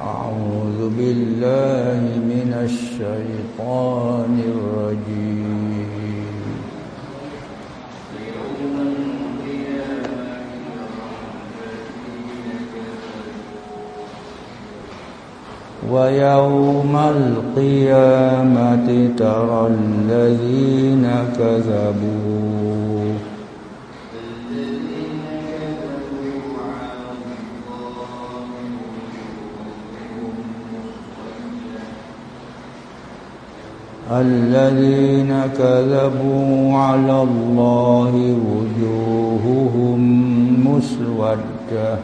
أعوذ بالله من الشيطان الرجيم. ويوم القيامة ترى الذين كذبوا. الذين كذبوا على الله وجوههم مسودة.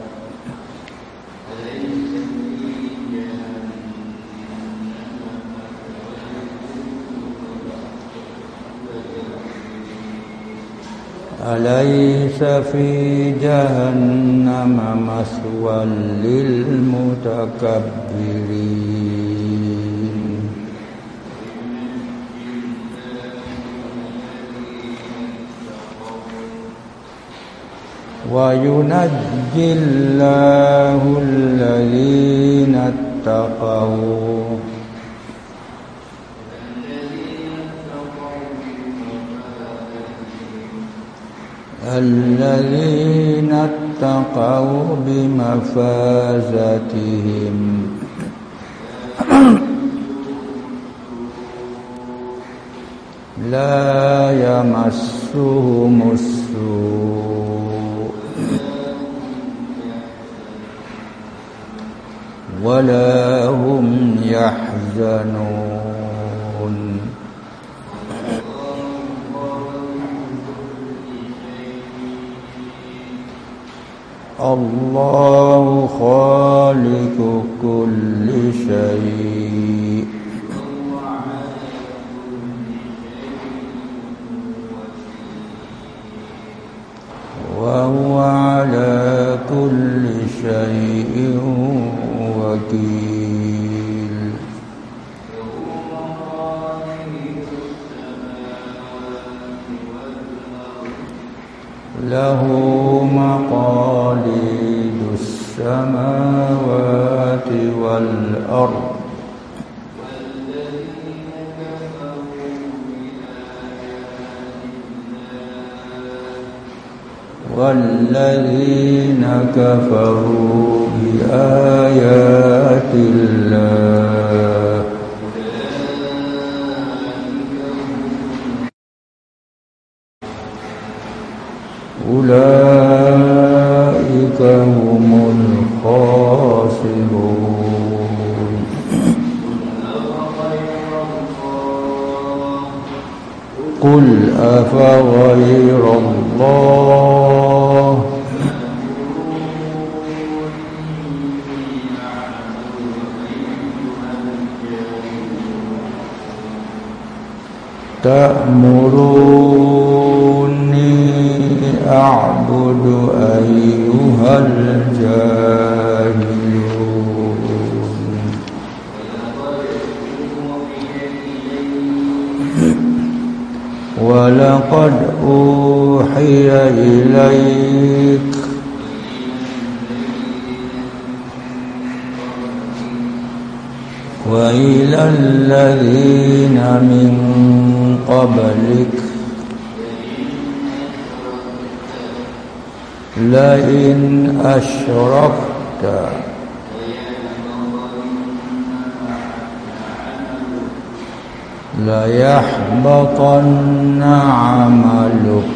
أليس في جهنم مثوى للمتكبرين؟ وينجي الله الذين اتقوا. الذين اتقوا بمفازتهم. لا يمسهم السوء. ولا هم يحزنون. الله خالق كل شيء. السماوات والأرض والذين كفروا بآيات الله ليحبطن عملك.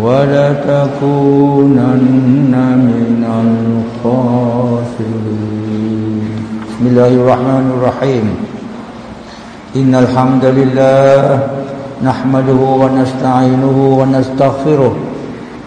ولتكونن من الخاسرين. بسم الله الرحمن الرحيم. إن الحمد لله نحمده ونستعينه ونستغفره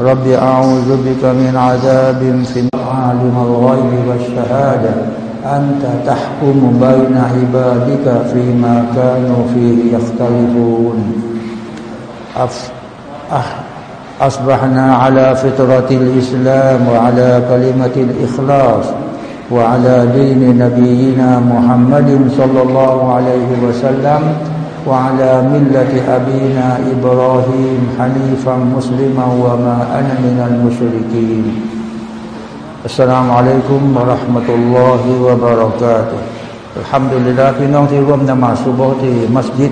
رب أعوذ بك من عذاب في عالم الغيب والشهادة. أنت تحكم بين عبادك فيما كانوا فيه يختلفون. أصبحنا على فطرة الإسلام وعلى كلمة الإخلاص وعلى دين نبينا محمد صلى الله عليه وسلم وعلى ملة أبينا إبراهيم حنيفا مسلما وما أنا من المشركين السلام عليكم ورحمة الله وبركاته الحمد لله พี่น้องที่ร่วมนมาสุโบที่มัสยิด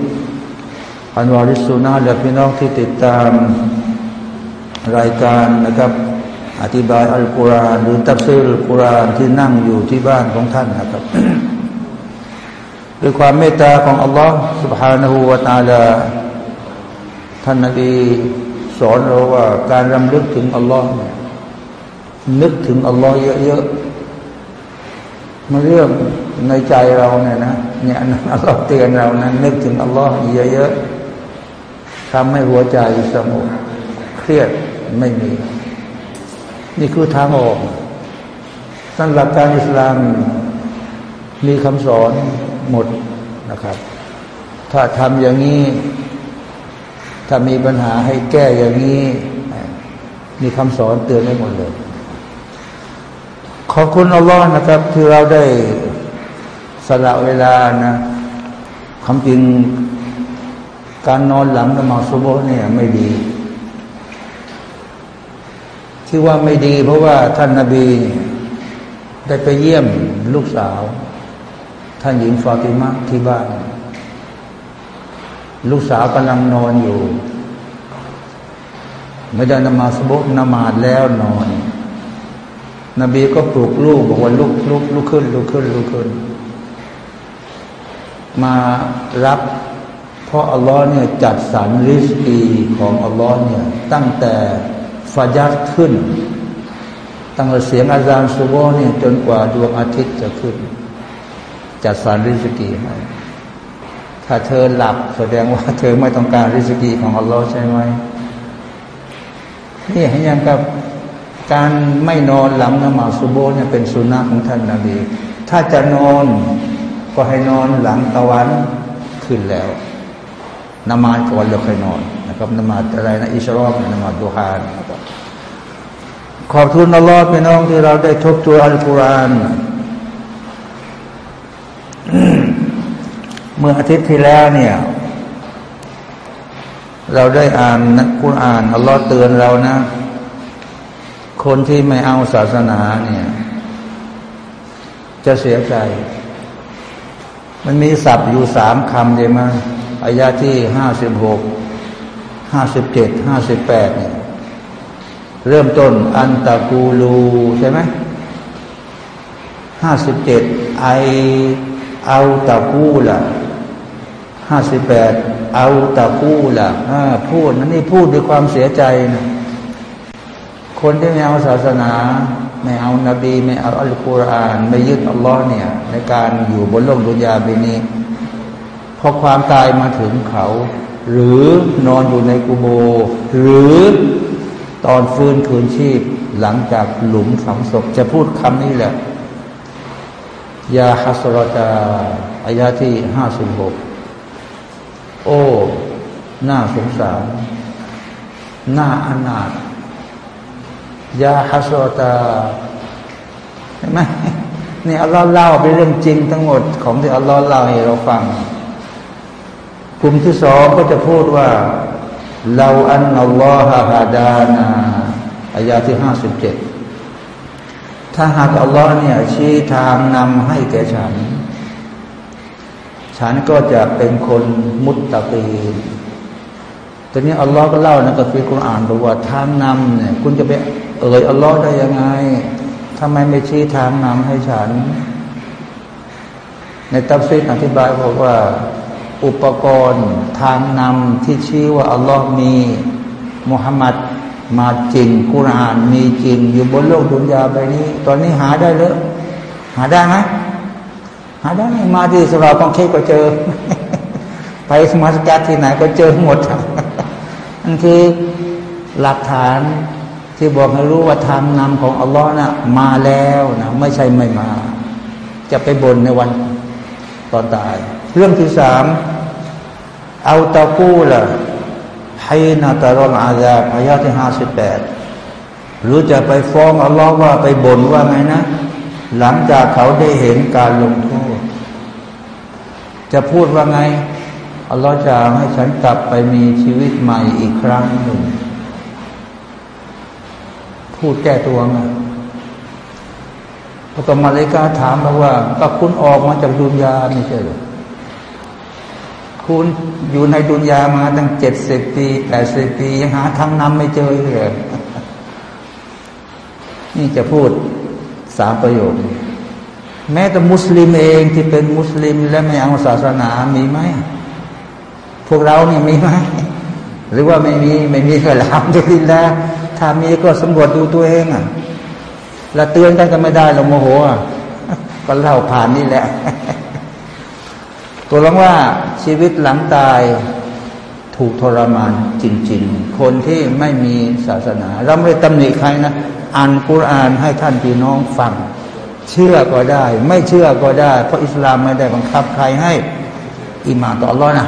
อันวาริสุนาและพี่น้องที่ติดตามรายการนะครับ อธิบายอัลกุรอานหรือตัฟซีรอัลกุรอานที่นั่งอยู่ที่บ้านของท่านนะครับ ด้วยความเมตตาของอัลลอฮ์ سبحانه และ تعالى ท่านนบีสอนเราว่าการรำลึกถึงอัลลอฮ์นึกถึงอัลลอฮ์เยอะๆมาเรื่องในใจเราเนี่ยนะเนี่ยอัลลอฮ์เตือนเรานะนึกถึงอัลลอฮ์เยอะๆทำให้หัวใจสงบเครียดไม่มี นี่คือทางออกสำหรับการอิสลามมีคำสอน หมดนะครับ ถ้าทำอย่างนี้ ถ้ามีปัญหาให้แก้อย่างนี้ มีคำสอนเตือนไว้หมดเลย ขอบคุณอัลลอฮ์นะครับ ที่เราได้สละเวลานะคำจริงการนอนหลังนมาสุโบเนี่ยไม่ดี ที่ว่าไม่ดี เพราะว่าท่านนาบีได้ไปเยี่ยมลูกสาว ท่านหญิงฟาติมาที่บ้าน ลูกสาวกำลังนอนอยู่ ไม่ได้นมาสบุนมาดแล้วนอน นบีก็ปลุกลูกบอกว่าลุกลุกลุกขึ้นลุกขึ้นลุกขึ้น มารับเพราะอัลลอฮ์เนี่ยจัดสรรริสกีของอัลลอฮ์เนี่ยตั้งแต่ฟาจัดขึ้น ตั้งแต่เสียงอาจารย์ซูโบเนี่ยจนกว่าดวงอาทิตย์จะขึ้น จัดสรรริสกีให้ถ้าเธอหลับแสดงว่าเธอไม่ต้องการริสกีของอัลลอฮ์ใช่ไหมนี่เห็นยังกับการไม่นอนหลังนมาสุโบเนี่ยเป็นสุนัขของท่านนาบีถ้าจะนอนก็ให้นอนหลังตะวันขึ้นแล้วนมาก่อนแล้วค่อยนอนนะครับนมาอะไรนะอิชรอมนมาดูฮานนะครับขอบคุณอัลลอฮ์พี่น้องที่เราได้ทบทวนอัลกุรอาน เมื่ออาทิตย์ที่แล้วเนี่ย เราได้อ่านนักกุณอ่านอัลลอฮ์เตือนเรานะ คนที่ไม่เอาศาสนาเนี่ย จะเสียใจ มันมีศัพท์อยู่สามคำเดียมั้อายาที่ห้าสิบหกห้าสิบเจ็ดห้าสิบแปดเนี่ยเริ่มต้นอันตะกูลูใช่ไหมห้าสิบเจ็ดไอเอาตะกูล่ะ ห้าสิบแปดเอาตะกูละพูดนั่นนี่พูดด้วยความเสียใจนะคนที่ไม่เอาศาสนา ไม่เอานาบี ไม่เอาอัลกุรอาน ไม่ยึดอัลลอฮ์เนี่ย ในการอยู่บนโลกดุนยาเบนี้พอความตายมาถึงเขา หรือนอนอยู่ในกุโบ หรือตอนฟื้นคืนชีพ หลังจากหลุมฝังศพจะพูดคำนี้แหละยาฮัสรตาอายาที่ห้าสิบหก โอ้น่าสงสารหน่าอนาถยาฮัสรตาเห็นไหมนี่อัลลอฮ์เล่าเป็นเรื่องจริงทั้งหมดของที่อัลลอฮ์เล่าให้เราฟังกลุ่มที่สองก็จะพูดว่าเราอันอัลลอฮฺฮาดานาอายาที่ห้าสิบเจ็ดถ้าหากอัลลอฮ์เนี่ยชี้ทางนำให้แก่ฉัน ฉันก็จะเป็นคนมุตตะกีตอนนี้อัลลอฮ์ก็เล่านะกับฟีคุรอานบอกว่าทางนำเนี่ย คุณจะไปเอ่ยอัลลอฮ์ได้ยังไงทำไมไม่ชี้ทางนำให้ฉัน ในตัฟซีดอธิบายบอกว่า อุปกรณ์ทางนำที่ชี้ว่าอัลลอฮ์มีมุฮัมมัดมาจริงกุรอานมีจริงอยู่บนโลกดุนยาใบนี้ ตอนนี้หาได้เลยหาได้ไหม หาได้มาที่สราต้องเคก็เจอ ไปสมาสกัดที่ไหนก็เจอหมดนั่นคือหลักฐานที่บอกให้รู้ว่าทางนำของอัลลอฮ์นะ่ะมาแล้วนะไม่ใช่ไม่มา จะไปบนในวันตอนตาย เรื่องที่สามเอาตะกูล่ะให้นาตารอนอาญาพยาที่ห้าสิบแปดหรือจะไปฟ้องอัลลอฮ์ว่าไปบ่นว่าไงนะ หลังจากเขาได้เห็นการลงโท จะพูดว่าไงอัลลอฮ์จะให้ฉันกลับไปมีชีวิตใหม่อีกครั้งหนึ่ง พูดแก้ตัวไงพอตมาเลกาถามมาว่าก็คุณออกมาจากดุนยาไม่ใช่หรือคุณอยู่ในดุนยามาตั้งเจ็ดสิบปีแปดสิบปียังหาทางนำไม่เจอเลยนี่จะพูดสามประโยค แม้แต่มุสลิมเองที่เป็นมุสลิม และไม่เอาศาสนามีไหมพวกเราเนี่ยมีไหมหรือว่าไม่มีไม่มีก็ลามจะกินแล้วถ้ามีก็สำรวจดูตัวเองอะแล้วเตือนกันก็ไม่ได้เราโมโหอะก็เล่าผ่านนี่แหละ ตัวลงว่าชีวิตหลังตายถูกทรมานจริง ๆ คนที่ไม่มีศาสนา เราไม่ตำหนิใครนะ อ่านกุรานให้ท่านพี่น้องฟัง เชื่อก็ได้ ไม่เชื่อก็ได้ เพราะอิสลามไม่ได้บังคับใครให้อิมาต่อรอดนะ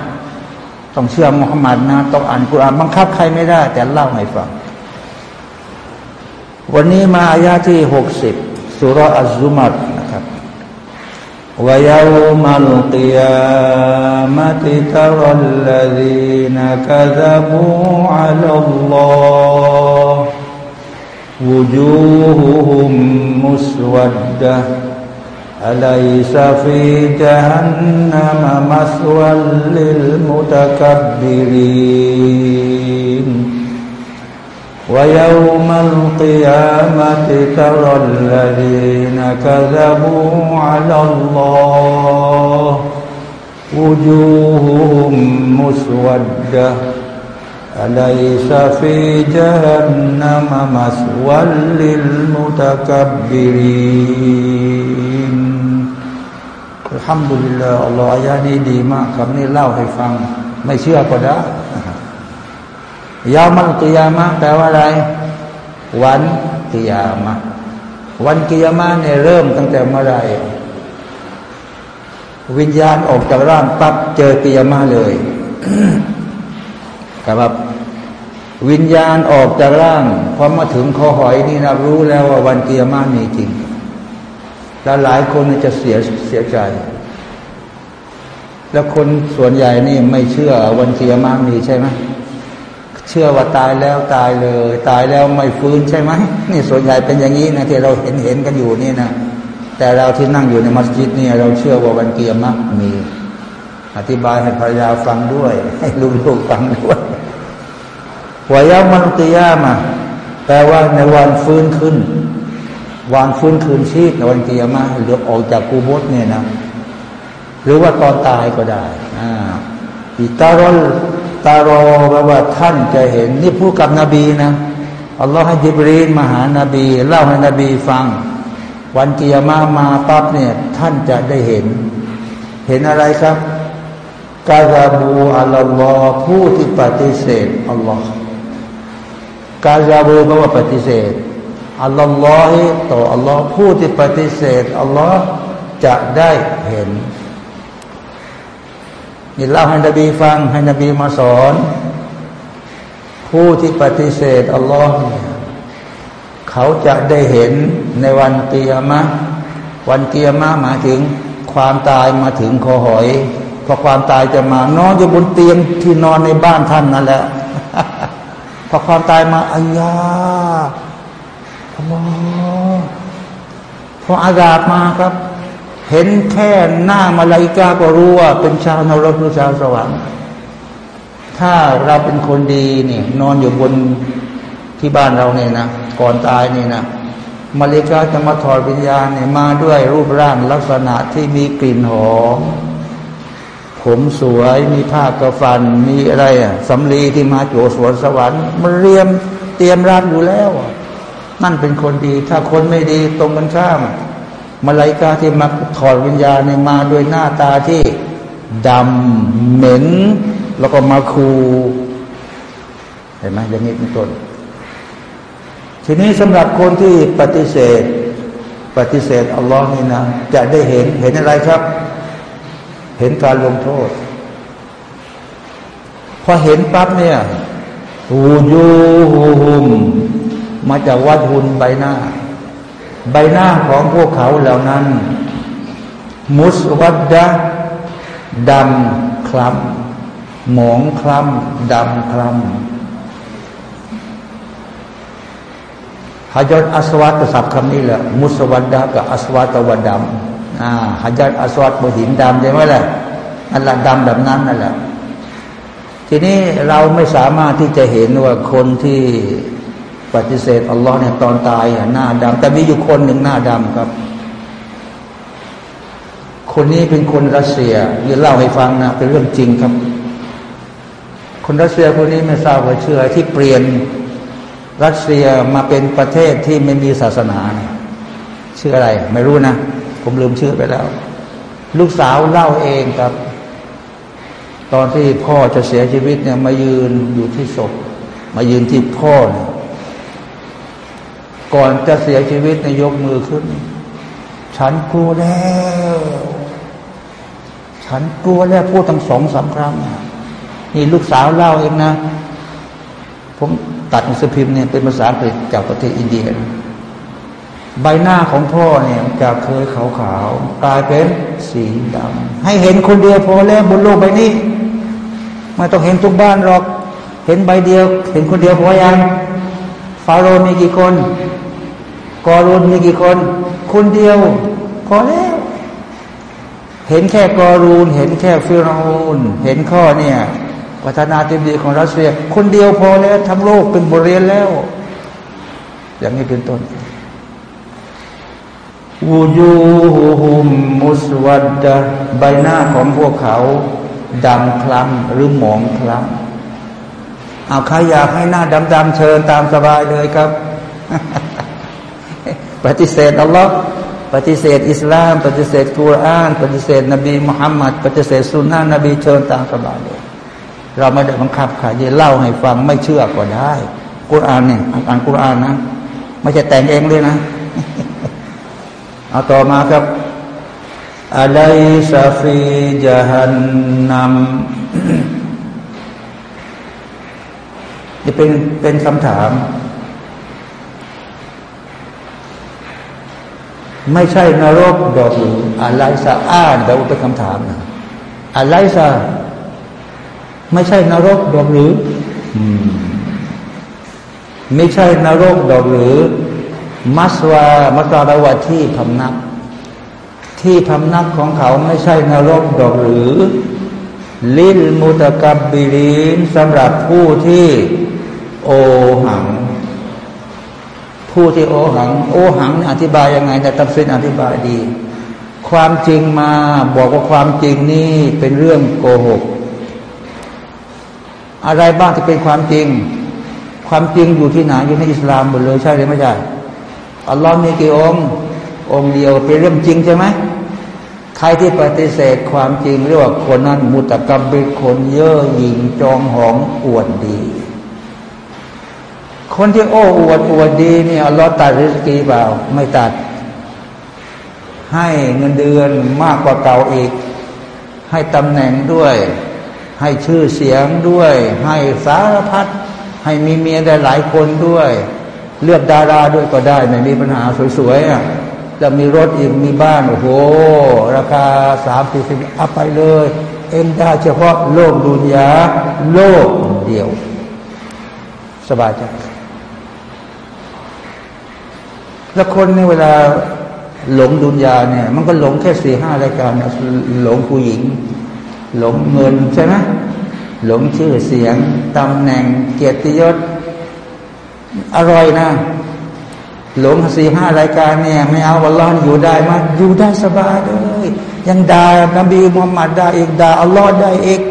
ต้องเชื่อมุฮัมมัดนะต้องอ่านกุรอานบังคับใครไม่ได้ แต่เล่าให้ฟัง วันนี้มาอายาที่หกสิบสุรอัลซุมัดนะครับวายาุมัลกิยามติตารัลลดีนักซาบูอัลลอฮ์ وجوههم مسودة أليس في جهنم مثوى للمتكبرين ويوم القيامة ترى الذين كذبوا على الله وجوههم مسودة أليس في جهنم مثوى للمتكبرين الحمد لله อัลลอฮฺอายานี้ดีมากครับนี่เล่าให้ฟัง ไม่เชื่อก็ได้ยามันกิยามะแปลว่าอะไร วันกิยามะวันกิยามะเนี่ยเริ่มตั้งแต่เมื่อไรวิญญาณออกจากร่างปั๊บเจอกิยามะเลยครับ วิญญาณออกจากร่างพอมาถึงคอหอยนี่นะรู้แล้วว่าวันเกิยามะมีจริงแล้วหลายคนจะเสียเสียใจ แล้วคนส่วนใหญ่นี่ไม่เชื่อวันเกิยามะมีใช่ไหมเชื่อว่าตายแล้วตายเลย ตายแล้วไม่ฟื้นใช่ไหมนี่ส่วนใหญ่เป็นอย่างนี้นะที่เราเห็นเห็นกันอยู่นี่นะแต่เราที่นั่งอยู่ในมัสยิดนี่เราเชื่อว่าวันเกียรติมี อธิบายให้ภรรยาฟังด้วย ให้ลูกๆฟังด้วย วายามันติยามาแปลว่าในวันฟื้นขึ้น วันฟื้นคืนชีพในวันเกียรมาหรือออกจากกูบดเนี่ยนะหรือว่าตอนตายก็ได้อ่าอิตารอลตารอแปลว่าท่านจะเห็น นี่พูดกับนบีนะอัลลอฮ์ให้จิบรีนมาหานาบี เล่าให้นบีฟัง วันกิยามามาปั๊บเนี่ยท่านจะได้เห็น เห็นอะไรครับกาซาบูอัลลอฮ์ผู้ที่ปฏิเสธอัลลอฮ์ กาซาบูแปลว่าปฏิเสธอัลลอฮ์ต่ออัลลอฮ์ผู้ที่ปฏิเสธอัลลอฮ์จะได้เห็นนี่เล่าให้นบีฟังให้นบีมาสอน ผู้ที่ปฏิเสธอัลลอฮ์เขาจะได้เห็นในวันเกียรมะวันเกียรมะหมายถึงความตายมาถึงคอหอยพอความตายจะมานอนอยู่บนเตียงที่นอนในบ้านท่านนั่นแหละ พอความตายมาอายาอัลลอฮ์พออาดาบมาครับ เห็นแค่หน้ามาลายกาก็รู้ว่า เป็นชาวนรกหรือชาวสวรรค์ถ้าเราเป็นคนดีนี่นอนอยู่บนที่บ้านเราเนี่ยนะก่อนตายนี่นะมาเลกาจะมาถอดวิญญาณเนี่ยมาด้วยรูปร่างลักษณะที่มีกลิ่นหอม ผมสวยมีผ้ากระฟัน มีอะไรอะสำลีที่มาโจสวนสวรรค์มันเรียมเตรียมรับอยู่แล้ว นั่นเป็นคนดี ถ้าคนไม่ดีตรงกันข้ามมาลายกาที่มาถอดวิญญาณเนี่ยมาด้วยหน้าตาที่ดำเหม็น แล้วก็มาคูเห็นไหมอย่างนี้เป็นต้นทีนี้สำหรับคนที่ปฏิเสธ ปฏิเสธอัลลอฮ์นี่นะจะได้เห็นเห็นอะไรครับ เห็นการลงโทษ พอเห็นปั๊บเนี่ยหูยูหูหุมมาจากวัดหุนใบหน้า ใบหน้าของพวกเขาเหล่านั้น มุสวัดดะดำคล้ำหมองคล้ำดำคล้ำฮัจญอัสวัตศัพท์คำนี้แหละ มุสวัดดากับอัสวัตวัดดำ อ่าฮัจญอัสวัตบหินดำใช่ไหมล่ะนั่นแหละดำแบบนั้นนั่นแหละทีนี้เราไม่สามารถที่จะเห็นว่าคนที่ปฏิเสธอัลลอฮ์เนี่ยตอนตายหน้าดำแต่มีอยู่คนหนึ่งหน้าดำครับ คนนี้เป็นคนรัสเซียยืนเล่าให้ฟังนะเป็นเรื่องจริงครับ คนรัสเซียคนนี้ไม่ทราบว่าเชื่อที่เปลี่ยนรัสเซียมาเป็นประเทศที่ไม่มีศาสนาชื่ออะไร ไม่รู้นะ ผมลืมชื่อไปแล้ว ลูกสาวเล่าเองครับ ตอนที่พ่อจะเสียชีวิตเนี่ย มายืนอยู่ที่ศพ มายืนที่พ่อเนี่ยก่อนจะเสียชีวิตในยกมือขึ้น ฉันกลัวแล้ว ฉันกลัวแล้วพูดตั้งสองสาครั้งนี่ลูกสาวเล่าเองนะ ผมตัดหนังสือพิมพ์เนี่ยเป็นภาษาอังกฤษจากประเทศอินเดีย ใบหน้าของพ่อเนี่ยจากเคยขาวๆกลายเป็นสีดำให้เห็นคนเดียวพอแล้วบนโลกใบนี้ไม่ต้องเห็นทุกบ้านหรอก เห็นใบเดียว เห็นคนเดียวพอยังฟาโรห์มีกี่คน กอรุนมีกี่คน คนเดียว พอแล้ว เห็นแค่กอรูน เห็นแค่ฟิรูนเห็นข้อเนี่ยประธานาธิบดีของรัสเซีย คนเดียวพอแล้วทั้งโลกเป็นบทเรียนแล้ว อย่างนี้เป็นต้น วูยูหุมมุสวัดดใบหน้าของพวกเขาดำคล้ำหรือหมองคล้ำเอาใครอยากให้หน้าดำๆเชิญตามสบายเลยครับ ปฏิเสธอัลลอฮ์ปฏิเสธอิสลาม ปฏิเสธกุรอาน ปฏิเสธนบีมุฮัมมัดปฏิเสธสุนนะนบีเชิญตามสบายเลย เราไม่ได้บังคับใครจะเล่าให้ฟังไม่เชื่อก็ได้กุรอานเนี่ยอ่านกุรอานนะ ไม่ใช่แต่งเองเลยนะ เอาต่อมาครับอะไรซาฟีจฮันนัมจะเป็นเป็นคำถาม ไม่ใช่นรกดอกหรืออะไรซาอ้านแต่ว่าเป็นคำถามนะอะไรซาไม่ใช่นรกดอกหรือ ไม่ใช่นรกดอกหรือ มัสวามัสวารวะที่พำนัก ที่พำนักของเขาไม่ใช่นรกดอกหรือ ลิลมุตกับบิลินสำหรับผู้ที่โอหัง ผู้ที่โอหัง โอหังอธิบายยังไงแต่ตัฟซินอธิบายดี ความจริงมาบอกว่าความจริงนี่เป็นเรื่องโกหก อะไรบ้างที่เป็นความจริง ความจริงอยู่ที่ไหนอยู่ในอิสลามหมดเลยใช่หรือไม่ใช่ อัลลอฮ์มีกี่องค์ องค์เดียวเป็นเรื่องจริงใช่ไหมใครที่ปฏิเสธความจริงเรียกว่าคนนั้นมุตะกรรมเป็นคนเย่อหยิ่งจองหองอวดดี คนที่โอ้อวดอวดดีเนี่ยอัลลอฮ์ตัดริสกีเปล่า ไม่ตัด ให้เงินเดือนมากกว่าเก่าอีก ให้ตำแหน่งด้วย ให้ชื่อเสียงด้วย ให้สารพัดให้มีเมียได้หลายคนด้วย เลือกดาราด้วยก็ได้ไม่มีปัญหาสวยๆอะแล้วมีรถอีกมีบ้านโอ้โห ราคาสามสี่สิบอัพไปเลย เอ็มได้เฉพาะโลกดุนยาโลกเดียว สบายใจแล้วคนในเวลาหลงดุนยาเนี่ย มันก็หลงแค่สี่ห้ารายการหลงผู้หญิง หลงเงินใช่ไหมหลงชื่อเสียงตำแหน่งเกียรติยศ อร่อยนะ หลงสี่ห้ารายการเนี่ย ไม่เอาอัลลอฮ์อยู่ได้มาอยู่ได้สบายเลยยังด่านบีมุฮัมมัดได้อีกด่าอัลลอฮ์ได้อีก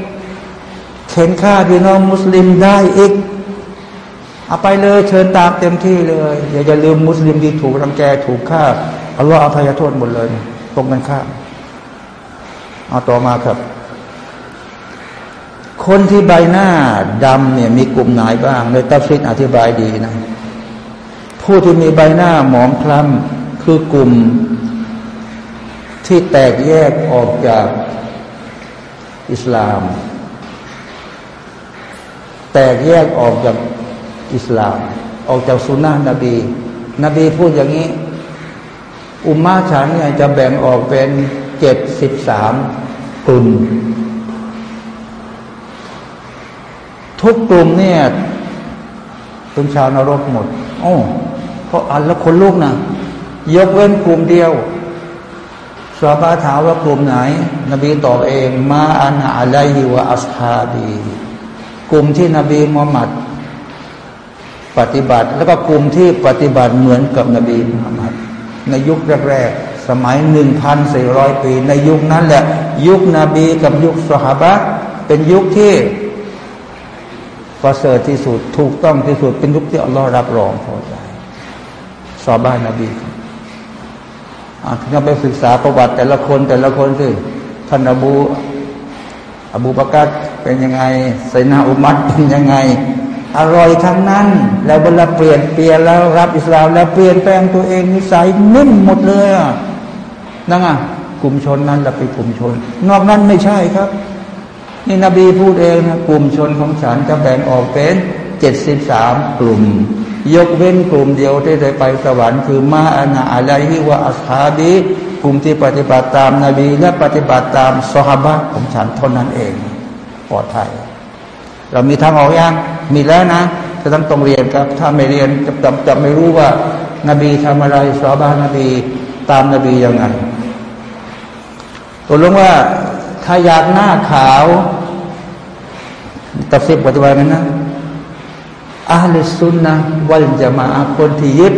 เข็นฆ่าพี่น้องมุสลิมได้อีกเอาไปเลยเชิญตามเต็มที่เลยอย่าจะลืมมุสลิมที่ถูกรังแกถูกฆ่าอัลลอฮ์อภัยโทษหมดเลยตรงกันข้ามเอาต่อมาครับ คนที่ใบหน้าดำเนี่ยมีกลุ่มไหนบ้าง ในตัฟซิดอธิบายดีนะ ผู้ที่มีใบหน้าหมองคล้ำคือกลุ่ม ที่แตกแยกออกจากอิสลาม แตกแยกออกจากอิสลาม ออกจากสุนนะนบี นบีพูดอย่างนี้ อุมมาฉันเนี่ยจะแบ่งออกเป็นเจ็ดสิบสามกลุ่ม ทุกกลุ่มเนี่ยเป็นชาวนรกหมดโอ้เพราะอันแล้วคนลูกนะยกเว้นกลุ่มเดียวสาบาถามว่ากลุ่มไหน นบีตอบเองมาอันอะไลฮิวะอัสฮาบีกลุ่มที่นบีมุฮัมมัดปฏิบัติ แล้วก็กลุ่มที่ปฏิบัติเหมือนกับนบีมุฮัมมัดในยุคแรกๆสมัยหนึ่งพันสี่ร้อยปี ในยุคนั้นแหละ ยุคนบีกับยุคสหบะเป็นยุคที่ ประเสริฐที่สุดถูกต้องที่สุดเป็นยุคที่อัลลอฮ์รับรองพอใจสอบ้านนบีถ้าไปศึกษาประวัติแต่ละคนแต่ละคนสิท่านอบู อบูบากัดเป็นยังไงไซนาอุมัดเป็นยังไง อร่อยทั้งนั้น แล้วเวลาเปลี่ยนเปลี่ยนแล้วรับอิสลาม แล้วเปลี่ยนแปลงตัวเองนิสัยนิ่มหมดเลยนั่งอะกลุ่มชนนั้นเราเป็นกลุ่มชน นอกนั้นไม่ใช่ครับ นี่นบีพูดเองนะกลุ่มชนของฉันจะแบ่งออกเป็นเจ็ดสิบสามกลุ่ม ยกเว้นกลุ่มเดียวที่ได้ไปสวรรค์คือมาอานาอะไรที่ว่าอัสฮาบีกลุ่มที่ปฏิบัติตามนาบีและปฏิบัติตามสฮาบะของฉันเท่านั้นเองปลอดภัยเรามีทางออกอยังมีแล้วนะจะต้องต้องเรียนครับ ถ้าไม่เรียนจะจะจะไม่รู้ว่า นบีทำอะไรสอบานบีตามนบียังไงตัวลงว่าถ้าอยากหน้าขาว ตัดสิบปฏิบัติกันนะอาลิสุนนะวันจะมาคนที่ยึด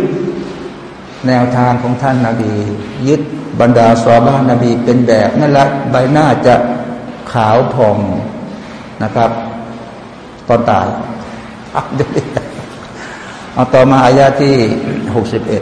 แนวทางของท่านนาบียึดบรรดาสอบานนบีเป็นแบบนั่นแหละใบหน้าจะขาวผ่องนะครับ ตอนตายเอาต่อมาอายาที่หกสิบเอ็ด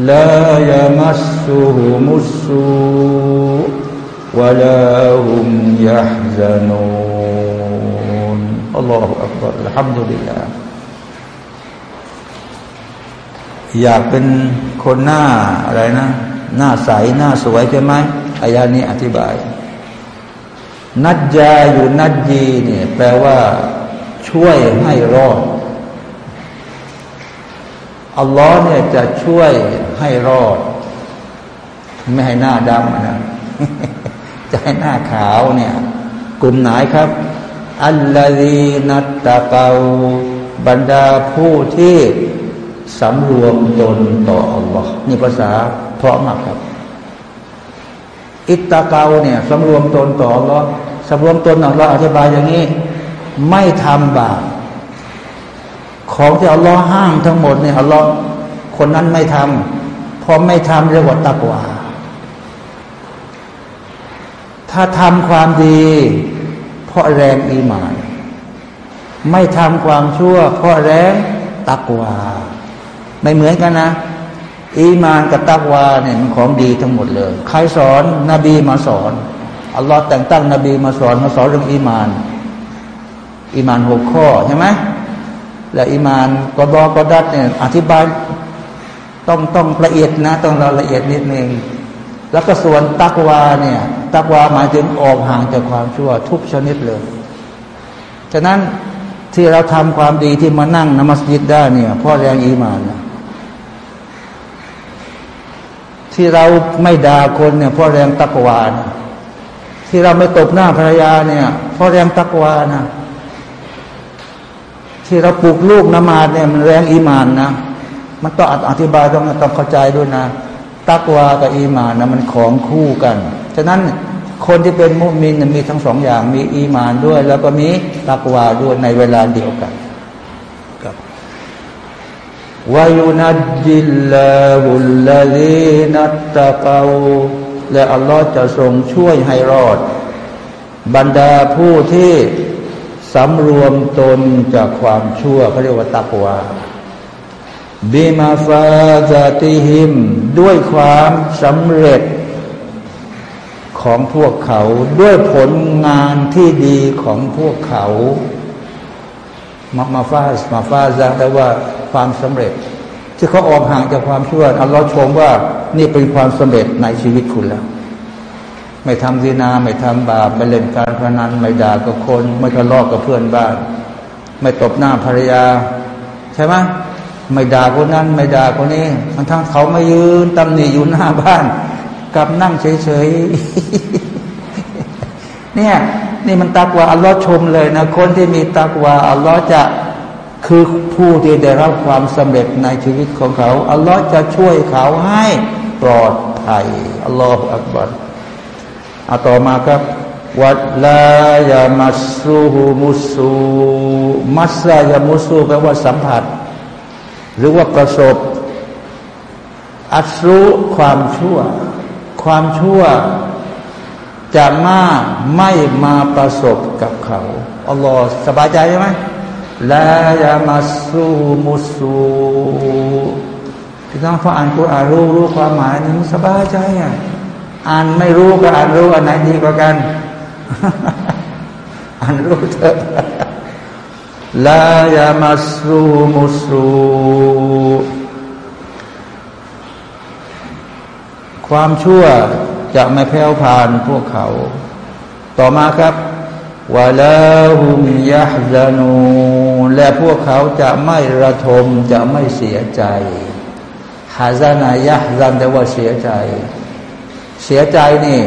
لا يمسهم السوء ولا هم يحزنون الله أكبر الحمد لله อยากเป็นคนหน้าอะไรนะ หน้าใส หน้าสวยใช่ไหมอายานี้อธิบายนัดยาอยู่นัดยีเนี่ยแปลว่า ช่วยให้รอด อัลลอฮ์เนี่ยจะช่วย ให้รอด ไม่ให้หน้าดำนะจะให้หน้าขาวเนี่ย กลุ่มไหนครับ อัลลอฮีนัตตะเกาบรรดาผู้ที่สำรวมตนต่ออัลลอฮ์นี่ภาษาเพราะมากครับ อิตตะเกาเนี่ยสำรวมตนต่อเราสำรวมตนเราอธิบายอย่างนี้ ไม่ทำบาปของที่อัลลอฮ์ห้ามทั้งหมดเนี่ยอัลลอฮ์คนนั้นไม่ทำ พอไม่ทำเรียกว่าตะกวาถ้าทำความดี เพราะแรงอีหมานไม่ทำความชั่ว เพราะแรงตักวาไม่เหมือนกันนะ อีมานกับตักวาเนี่ยมันของดีทั้งหมดเลย ใครสอนนบีมาสอนอัลลอฮ์แต่งตั้งนบีมาสอนมาสอนเรื่องอีมาน อีมานหกข้อใช่ไหมและอีมานกอบอกอดัดเนี่ยอธิบาย ต้องต้องละเอียดนะ ต้องเราละเอียดนิดนึงแล้วก็ส่วนตักวาเนี่ย ตักวาหมายถึงออกห่างจากความชั่ว ทุกชนิดเลยฉะนั้นที่เราทำความดีที่มานั่งนมัสยิดได้เนี่ยเพราะแรงอีมานนะที่เราไม่ด่าคนเนี่ยเพราะแรงตักวานะที่เราไม่ตบหน้าภรรยาเนี่ยเพราะแรงตักวานะที่เราปลูกลูกนมาดเนี่ยมันแรงอีมานนะ มันต้องอธิบายต้องต้องเข้าใจด้วยนะ ตักวากับอีมานนะมันของคู่กันฉะนั้นคนที่เป็นมุมินมีทั้งสองอย่างมีอีมานด้วย แล้วก็มีตักวาด้วยในเวลาเดียวกันครับวายุนัดจิลลาฮุลลาดีนัตตะกาและอัลลอฮ์จะทรงช่วยให้รอด บรรดาผู้ที่สำรวมตนจากความชั่วเขาเรียกว่าตักวา บิมาฟาซาติหิม ด้วยความสำเร็จของพวกเขาด้วยผลงานที่ดีของพวกเขามามาฟาสมาฟาซาแต่ว่าความสำเร็จ ที่เขาออกห่างจากความชั่วอัลลอฮ์ชมว่านี่เป็นความสำเร็จในชีวิตคุณแล้ว ไม่ทำดีนา ไม่ทำบาปไม่เล่นการพนันไม่ด่ากับคน ไม่ทะเลาะกกับเพื่อนบ้าน ไม่ตบหน้าภรรยา ใช่ไหม ไม่ด่าคนนั้น ไม่ด่าคนนี้มันทั้งเขาไม่ยืนตำหนิอยู่หน้าบ้านกับนั่งเฉยๆเนี่ยนี่มันตักว่าอัลลอฮ์ชมเลยนะคนที่มีตักว่าอัลลอฮ์จะคือผู้ที่ได้รับความสำเร็จในชีวิตของเขาอัลลอฮ์จะช่วยเขาให้ปลอดภัยอัลลอฮฺอักบัรเอาต่อมาครับวัดลายามัสูมุสูมัสยามุสูแปลว่าสัมผัส หรือว่าประสบ อัศรุความชั่ว ความชั่ว จะมาไม่มาประสบกับเขาอัลลอฮ์สบายใจใช่ไหมลายามัสูมุสูที่ต้องพออ่านกุรอานรู้รู้ความหมายนี่มันสบายใจอะอ่านไม่รู้ก็อ่านรู้อันไหนดีกว่ากัน อ่านรู้เถอะ ลายามัสรูมุสูความชั่วจะไม่แผ่วผ่านพวกเขา ต่อมาครับวะลาหุมยะฮซานูและพวกเขาจะไม่ระทมจะไม่เสียใจฮาซานายะซันแต่ว่าเสียใจ เสียใจนี่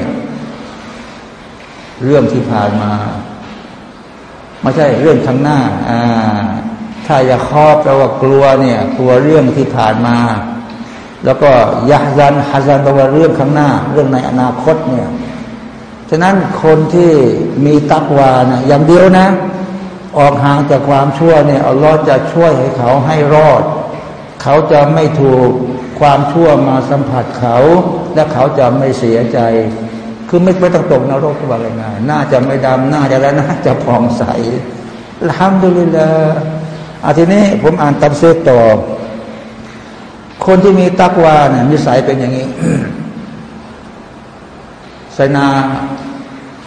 เรื่องที่ผ่านมา ไม่ใช่เรื่องข้างหน้าอ่าถ้าอย่าครอบแปลว่ากลัวเนี่ยกลัวเรื่องที่ผ่านมา แล้วก็ยะซันฮาซันแปลว่าเรื่องข้างหน้า เรื่องในอนาคตเนี่ยฉะนั้นคนที่มีตักวานะอย่างเดียวนะ ออกห่างจากความชั่วเนี่ยอัลลอฮ์จะช่วยให้เขาให้รอด เขาจะไม่ถูกความชั่วมาสัมผัสเขา และเขาจะไม่เสียใจ คือไม่ไม่ต้องตกนรกว่าอะไรง่ายน่าจะไม่ดำน่าจะแล้วน่าจะผ่องใสทำดูเลยละอาทีนี้ผมอ่านตัมเซตต่อ คนที่มีตักวาเนี่ยนิสัยเป็นอย่างนี้ไซนา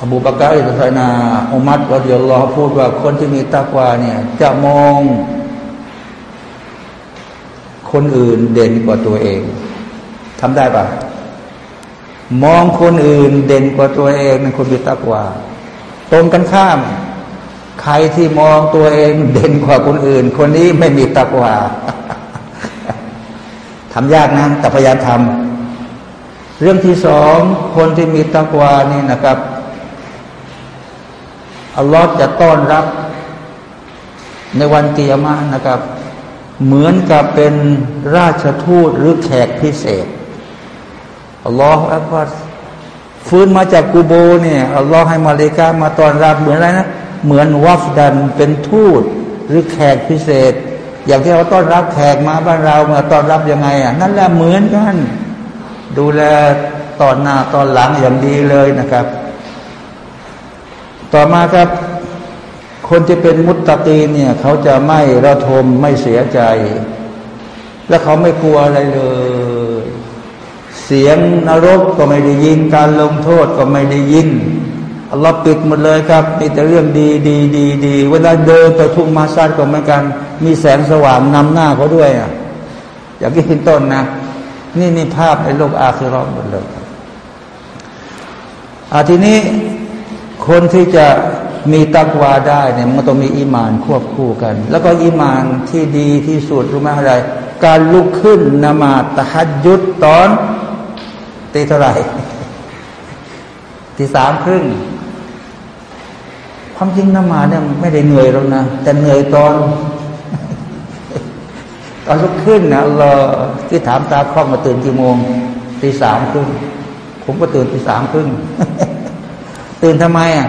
อบูบากรไซนาอุมัดรดิยัลลอฮ์พูดว่า คนที่มีตักวาเนี่ย จะมอง คนอื่นเด่นกว่าตัวเองทำได้ปะ มองคนอื่นเด่นกว่าตัวเองนั่นคนมีตักวาตรงกันข้าม ใครที่มองตัวเองเด่นกว่าคนอื่น คนนี้ไม่มีตักวาทำยากนะแต่พยายามทำเรื่องที่สองคนที่มีตักวานี่นะครับอัลลอฮ์จะต้อนรับ ในวันกียรมานะครับ เหมือนกับเป็นราชทูตหรือแขกพิเศษ อัลลอฮ์อักบัรฟื้นมาจากกูโบเนี่ยอัลลอฮ์ให้มาเลกามาตอนรับเหมือนอะไรนะ เหมือนวัฟดันเป็นทูตหรือแขกพิเศษ อย่างที่เราต้อนรับแขกมาบ้านเรามาต้อนรับยังไงอะนั่นแหละเหมือนกัน ดูแลตอนหน้าตอนหลังอย่างดีเลยนะครับ ต่อมาครับ คนที่เป็นมุตตะกีเนี่ย เขาจะไม่ระทมไม่เสียใจ และเขาไม่กลัวอะไรเลย สียงนรกก็ไม่ได้ยิน การลงโทษก็ไม่ได้ยินอัลลอฮ์ปิดหมดเลยครับมีแต่เรื่องดีดีดีดีเวลาเดินไปทุ่งมาซัดก็เหมือนกัน มีแสงสว่างนำหน้าเขาด้วยอะอย่างที่เป็นต้นนะ นี่นี่ภาพในโลกอาคือรอบหมดเลยอาทีนี้คนที่จะมีตักวาได้เนี่ยมันต้องมีอีมานควบคู่กัน แล้วก็อีมานที่ดีที่สุดรู้ไหมอะไร การลุกขึ้นนมาตะฮัดยุดตอน ตีเท่าไหร่ตีสามครึ่งความจริงนมาเนี่ยไม่ได้เหนื่อยแล้วนะแต่เหนื่อยตอน ตอนลุกขึ้นนะเราที่ถามตาคล่องมาตื่นกี่โมงตีสามครึ่งผมก็ตื่นตีสามครึ่งตื่นทำไมอะ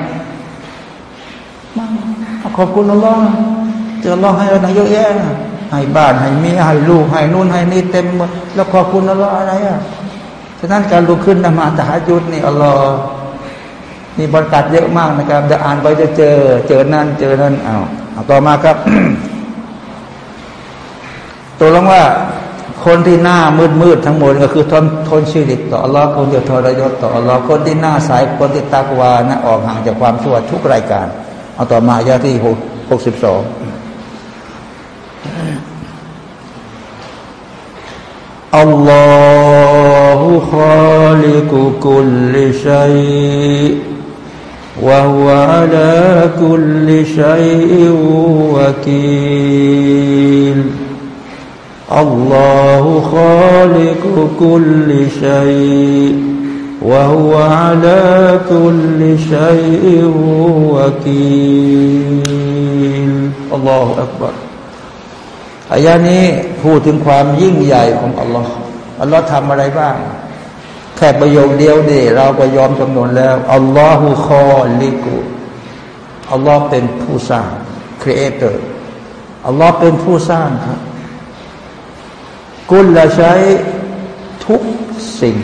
ขอบคุณอัลลอฮ์เจออัลลอฮ์ให้เราเยอะแยะให้บ้านให้เมียให้ลูกให้นู่นให้นี่เต็มหมดแล้วขอบคุณอัลลอฮ์อะไรอะ ฉะนั้นการลุกขึ้นนมาตะฮัยุดนี่อัลลอฮ์มีบรรกัดเยอะมากนะครับจะอ่านไปจะเจอ เจอนั่นเจอนั่นเอาเอาต่อมาครับตัวลงว่าคนที่หน้ามืดมืดทั้งหมดก็คือทนทนชีริกต่ออัลลอฮ์คนที่ทรยศต่ออัลลอฮ์คนที่หน้าสายคนที่ตักวานะออกห่างจากความชั่วทุกรายการ เอาต่อมายาที่หกหกสิบสองอัลลอฮ خالق كل شيء وهو على كل شيء وكيل الله خالق كل شيء وهو على كل شيء وكيل الله أكبر อายานี้พูดถึงความยิ่งใหญ่ของอัลลอฮ์ อัลลอฮ์ทำอะไรบ้าง แค่ประโยคเดียวดีเราก็ยอมจำนวนแล้วอัลลอฮฺคอลิกุอัลลอฮ์เป็นผู้สร้าง creator อัลลอฮ์เป็นผู้สร้างครับกุลละใช้ทุกสิ่ง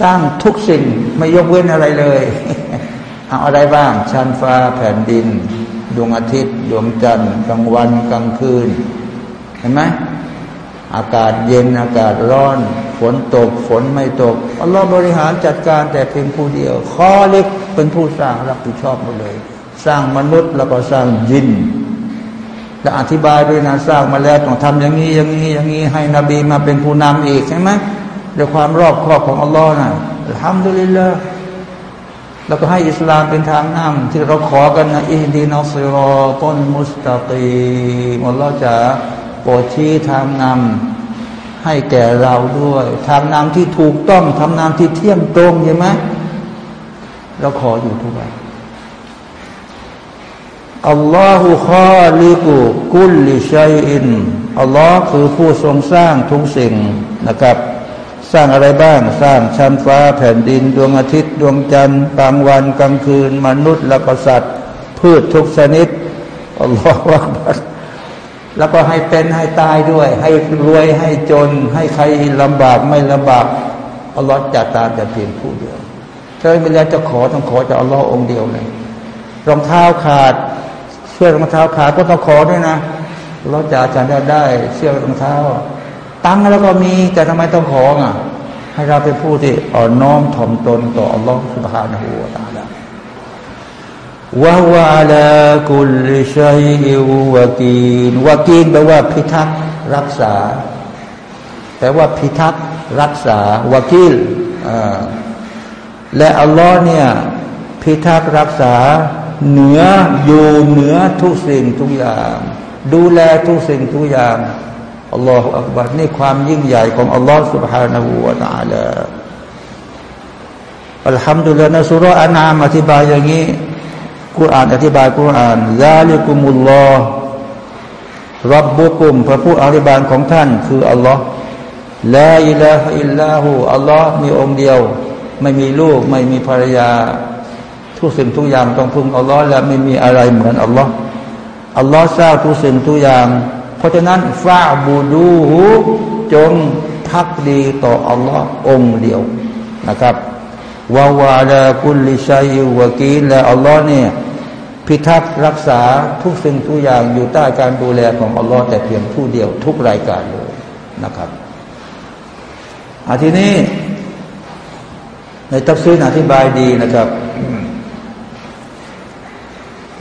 สร้างทุกสิ่งไม่ยกเว้นอะไรเลยเอาอะไรบ้างชั้นฟ้าแผ่นดิน ดวงอาทิตย์ ดวงจันทร์กลางวันกลางคืน เห็นไหม อากาศเย็นอากาศร้อน ฝนตกฝนไม่ตกอัลลอฮ์บริหารจัดการแต่เพียงผู้เดียวข้อเล็กเป็นผู้สร้างรับผิดชอบหมดเลย สร้างมนุษย์แล้วก็สร้างยินและอธิบายด้วยนะสร้างมาแล้วต้องทำอย่างนี้อย่างนี้อย่างนี้ให้นบีมาเป็นผู้นำอีกใช่ไหมด้วยความรอบครอบของอัลลอฮ์นะทำดุลิลละแล้วก็ให้อิสลามเป็นทางนำที่เราขอกันนะอิดีนัสรอต้นมุสตากีมัลลอจะ โปรดชี้ทางนำให้แก่เราด้วยทางนำที่ถูกต้องทำนำที่เที่ยงตรงใช่ไหมเราขออยู่ทุกวันอัลลอฮฺข้อลิกุกุลลิชัยอินอัลลอฮ์คือผู้ทรงสร้างทุกสิ่งนะครับ สร้างอะไรบ้างสร้างชั้นฟ้าแผ่นดิน ดวงอาทิตย์ ดวงจันทร์กลางวันกลางคืน มนุษย์และก็สัตว์พืชทุกชนิดอัลลอฮฺว่า แล้วก็ให้เป็นให้ตายด้วย ให้รวยให้จน ให้ใครลำบากไม่ลำบากอัลลอฮฺจัดตามแต่เพียงผู้เดียวถ้าไม่แล้วจะขอต้องขอจากอัลลอฮฺองเดียวเลยรองเท้าขาด เสื้อรองเท้าขาดก็ต้องขอด้วยนะเราจะจะได้ได้ เสื้อรองเท้า ตังแล้วก็มีแต่ทำไมต้องขออะ ให้เราเป็นผู้ที่อ่อนน้อมถ่อมตนต่ออัลลอฮฺสุบฮานะฮูวะตาลา วะวะลากุลชัยวะกีนวะกีนแปลว่าพิทักษ์รักษาแปลว่าพิทักษ์รักษาวะกีลและอัลลอฮ์เนี่ยพิทักษ์รักษาเหนืออยู่เหนือทุกสิ่งทุกอย่าง ดูแลทุกสิ่งทุกอย่างอัลลอฮฺอักบัรนี่ความยิ่งใหญ่ของอัลลอฮฺ سبحانه และ تعالى อัลฮัมดุลิลลาห์นสุรอานามอธิบายอย่างนี้ กุรอานอธิบายกุรอานซาลิกุมุลลอรับบุกุมพระผู้อภิบาลของท่าน คืออัลลอฮ์ลาอิลาฮอิลลาหูอัลลอฮ์มีองค์เดียว ไม่มีลูก ไม่มีภรรยา ทุกสิ่งทุกอย่างต้องพึ่งอัลลอฮ์และไม่มีอะไรเหมือนอัลลอฮ์อัลลอฮ์สร้างทุกสิ่งทุกอย่าง เพราะฉะนั้นฟาบูดูหูจงพักดีต่ออัลลอฮ์องค์เดียวนะครับวาวาลากุลิชัยวะกีและอัลลอฮ์เนี่ย พิทักษ์รักษาทุกสิ่งทุกอย่างอยู่ใต้การดูแลของอัลลอฮ์แต่เพียงผู้เดียวทุกรายการเลยนะครับอาทีนี้ ในตัฟซีนอธิบายดีนะครับ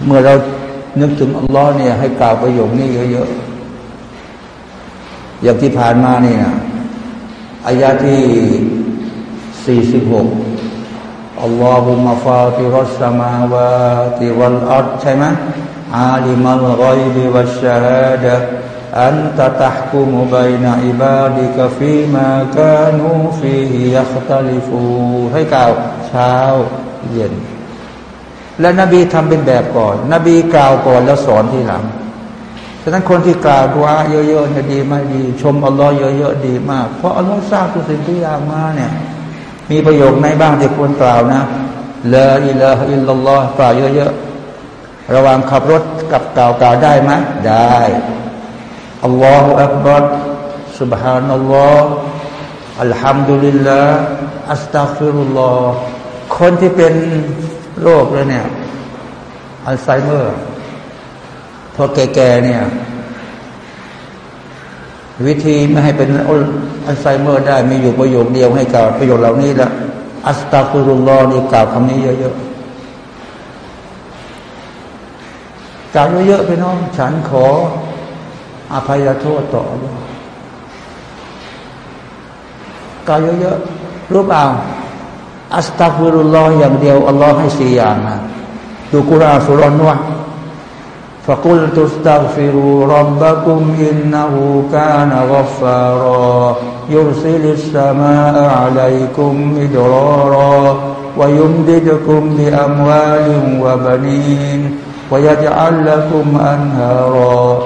เมื่อเรานึกถึงอัลลอฮ์เนี่ยให้กล่าวประโยคนี้เยอะๆอย่างที่ผ่านมานี่นะอายาที่สี่สิบหก อัลลอฮุมะฟาติรัสมาวาติวัลอัดใช่ไหมอาลิมัลกอยบิวัชชาดะอันตะตักกุมุบัยนอิบาดิกฟีมากานูฟีฮิยัคตาลิฟูให้กล่าวเช้าเย็น และนบีทำเป็นแบบก่อน นบีกล่าวก่อนแล้วสอนทีหลังฉะนั้นคนที่กล่าวว่าเยอะๆเนี่ยดีมากดี ชมอัลลอฮ์เยอะๆดีมาก เพราะอัลลอฮ์สร้างทุกสิ่งทุกอย่างมาเนี่ย มีประโยคไหนบ้างที่ควรกล่าวนะلا إله إلا اللهกล่าวเยอะๆระหว่างขับรถกับกล่าวกล่าวได้ไหมได้الله أكبر سبحان الله الحمد لله أستغفر الله คนที่เป็นโรคเลยเนี่ยอัลไซเมอร์พอแก่ๆเนี่ย วิธีไม่ให้เป็นอัลไซเมอร์ได้มีอยู่ประโยคเดียวให้กล่าวประโยคเหล่านี้ละ أستغفر الله นี่กล่าวคำนี้เยอะๆกล่าวเยอะๆไปน้อง ฉันขออภัยโทษต่ออัลลอฮ์กล่าวเยอะๆรู้เปล่า أستغفر الله อย่างเดียวอัลลอฮ์ให้สี่อย่างนะดูกุรอานซูเราะฮฺนูฮฺวะ فقلت استغفروا ربكم إنه كان غفارا يرسل السماء عليكم مدرارا ويمددكم بأموال وبنين ويجعل لكم أنهارا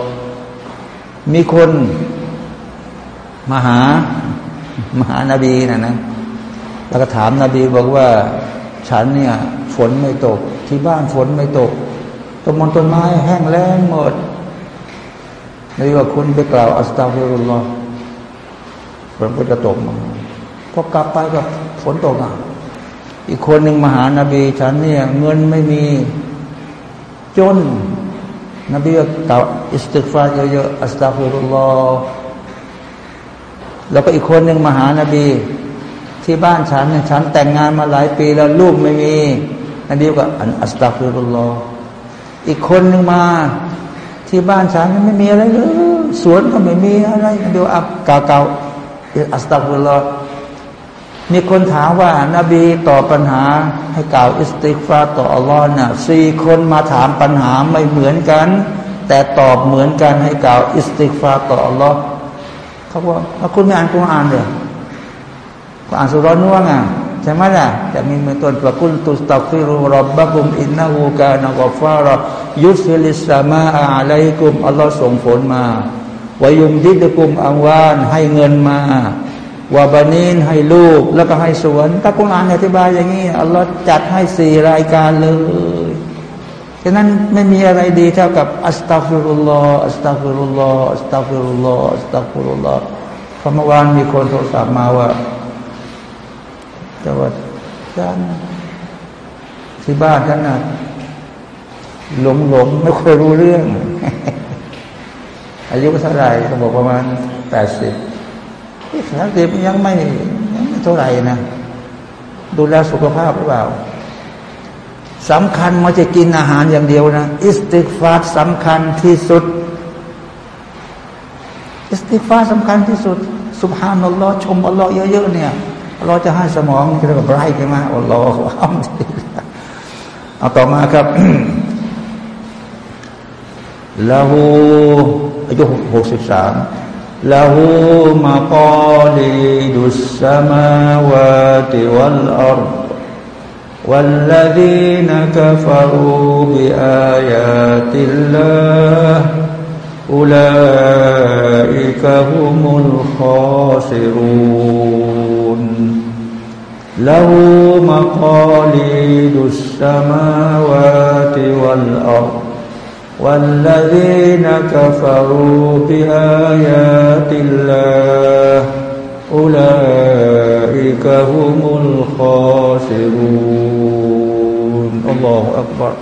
มีคนมาหามาหานาบีนะนะแล้วก็ถามนาบีบอกว่า ฉันเนี่ย ฝนไม่ตก ที่บ้านฝนไม่ตก ต้นมนต้นไม้แห้งแล้งหมดนบีว่าคุณไปกล่าวأستغفر اللهฝนก็จะตกมาพอกลับไปกับฝนตกอะอีกคนหนึ่งมาหานาบีฉันเนี่ยเงินไม่มีจน นบีก็กล่าวاستغفارเยอะๆأستغفر اللهแล้วก็อีกคนหนึ่งมาหานาบี ที่บ้านฉันเนี่ยฉันแต่งงานมาหลายปีแล้วลูกไม่มีนบีก็อัน أستغفر الله อีกคนหนึ่งมา ที่บ้านฉันไม่มีอะไรเลยสวนก็ไม่มีอะไรนบีอับเก่าๆอัสตัฟิรุลลอฮ์มีคนถามว่านาบีตอบปัญหาให้กล่าวاستغفارต่ออัลลอฮ์น่ะสี่คนมาถามปัญหาไม่เหมือนกัน แต่ตอบเหมือนกันให้กล่าวاستغفارต่ออัลลอฮ์เขาบอกว่าคุณไม่อ่านกุรอานเลยก็อ่านซูเราะฮ์นูห์อะใช่ไหมล่ะจะมีเมือต้นفقلت استغفروا ربكم إنه كان غفارا يرسل السماء عليكمอัลลอฮ์ส่งฝนมาويمددكم بأموالให้เงินมาوبنينให้ลูก แล้วก็ให้สวนถ้ากุรอานอธิบายอย่างนี้อัลลอฮ์จัดให้สี่รายการเลยฉะนั้นไม่มีอะไรดีเท่ากับأستغفر الله أستغفر الله أستغفر الله أستغفر اللهเมื่อวานมีคนโทรศัพท์มาว่า แต่ว่าฉันที่บ้านฉันน่ะหลงหลงไม่ค่อยรู้เรื่อง อายุเท่าไหร่เขาบอกประมาณแปดสิบที่สามสิบยังไม่ยังไม่เท่าไหร่นะ ดูแลสุขภาพหรือเปล่าสำคัญมาจะกินอาหารอย่างเดียวนะ استغفارสำคัญที่สุด استغفارสำคัญที่สุด سبحان اللهชมอัลลอฮ์เยอะๆเนี่ย เราจะให้สมองจะเรียกว่าไบรท์ใช่ไหมอัลลอฮ์อัมดีเอาต่อมาครับลาหูอายุหกสิบสามลาหูมากอลีดุสสมาวาติวัลอัร والذين كفروا بآيات الله أولئك هم الخاسرون له مقاليد السماوات والأرض والذين كفروا بآيات الله أولئك هم الخاسرون الله أكبر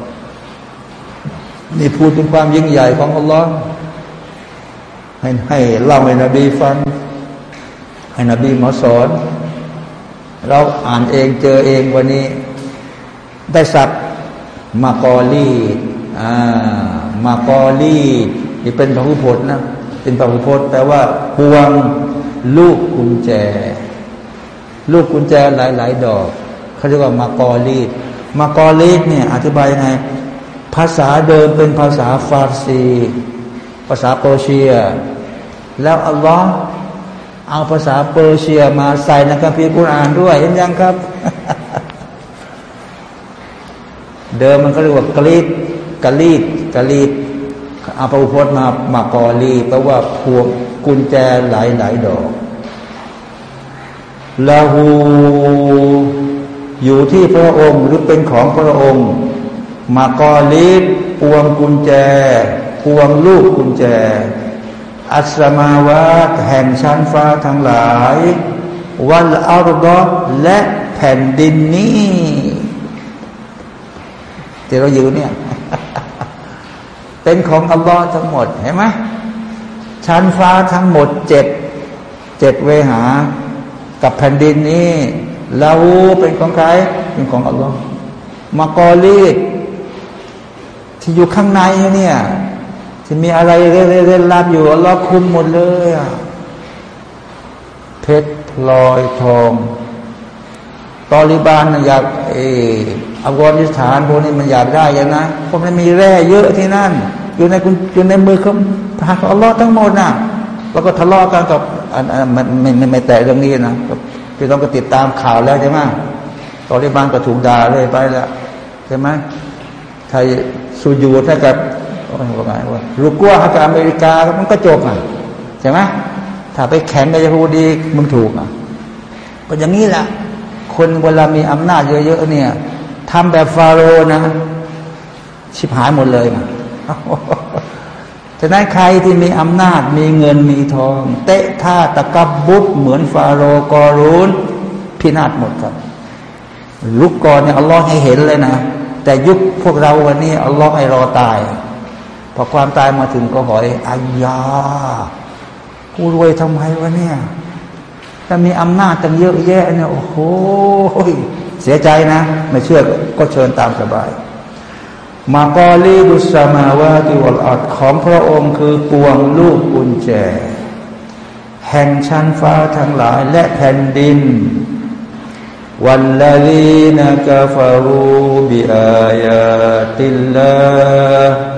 นี่พูดถึงความยิ่งใหญ่ของอัลลอฮ์ให้ให้เล่าให้นบีฟัง ให้นบีมาสอน เราอ่านเองเจอเองวันนี้ ได้สับمقاليد อ่า مقاليد นี่เป็นพหูพจน์นะเป็นพหูพจน์แปลว่าพวงลูกกุญแจ ลูกกุญแจหลาย ๆ ดอกเขาเรียกว่าمقاليد مقاليدเนี่ยอธิบายยังไงภาษาเดิมเป็นภาษาฟาร์ซี ภาษาเปอร์เซีย แล้วอัลลอฮ์ เอาภาษาเปอร์เซียมาใส่ในคัมภีร์กุรอานด้วยเห็นยังครับ เดิมมันก็เรียกว่ากรีดกรีดกรีดเอาพระอุพจน์มามากอลีแปลว่าพวงกุญแจหลายหลายดอกลาหูอยู่ที่พระองค์หรือเป็นของพระองค์ มากอลีดพวงกุญแจ พวงลูกกุญแจ อัสมาวาแห่งชั้นฟ้าทั้งหลาย วันอัลดอและแผ่นดินนี้ที่เราอยู่เนี่ย เป็นของอัลลอฮ์ทั้งหมดเห็นไหมชั้นฟ้าทั้งหมดเจ็ดเจ็ดเวหา กับแผ่นดินนี้เราเป็นของใครเป็นของอัลลอฮ์มากอลีที่อยู่ข้างในเนี่ย ที่มีอะไรเร่ๆรับอยู่อัลลอฮ์คุมหมดเลยอะเพชรพลอยทอง ตอริบานอยากเอออัฟกานิสถานพวกนี้มันอยากได้ยังนะเพราะมันมีแร่เยอะที่นั่น อยู่ในคุณอยู่ในมือเขาทางอัลลอฮ์ทั้งหมดน่ะ แล้วก็ทะเลาะกันกับอันมันไม่ไม่แต่เรื่องนี้นะพี่ต้องก็ติดตามข่าวแล้วใช่ไหมตอริบานก็ถูกด่าเลยไปแล้วใช่ไหมไทยสุญูถ้ากับ ว่าไงว่าลูกกัวกับอเมริกามันก็จบอะใช่ไหมถ้าไปแข่งกับยาฮูดีมึงถูกอะก็อย่างนี้แหละคนเวลามีอำนาจเยอะๆเนี่ยทำแบบฟาโรนะชิบหายหมดเลยนะฉะนั้นใครที่มีอำนาจมีเงินมีทอง เตะท่าตะกับบุกเหมือนฟาโรกอรูนพินาศหมดครับลุกก่อนเนี่ยอัลลอฮ์ให้เห็นเลยนะแต่ยุคพวกเราวันนี้อัลลอฮ์ให้รอตาย พอความตายมาถึงก็หอยอายากูรวยทำไมวะเนี่ยถ้ามีอำนาจตั้งเยอะแยะเนี่ยโอ้โหเสียใจนะ ไม่เชื่อก็เชิญตามสบาย มากอลีดุสมาวาติวลอัดของพระองค์คือปวงลูกกุญแจ แห่งชั้นฟ้าทั้งหลายและแผ่นดิน วันลาลีนกาฟารูบิอายาติลลา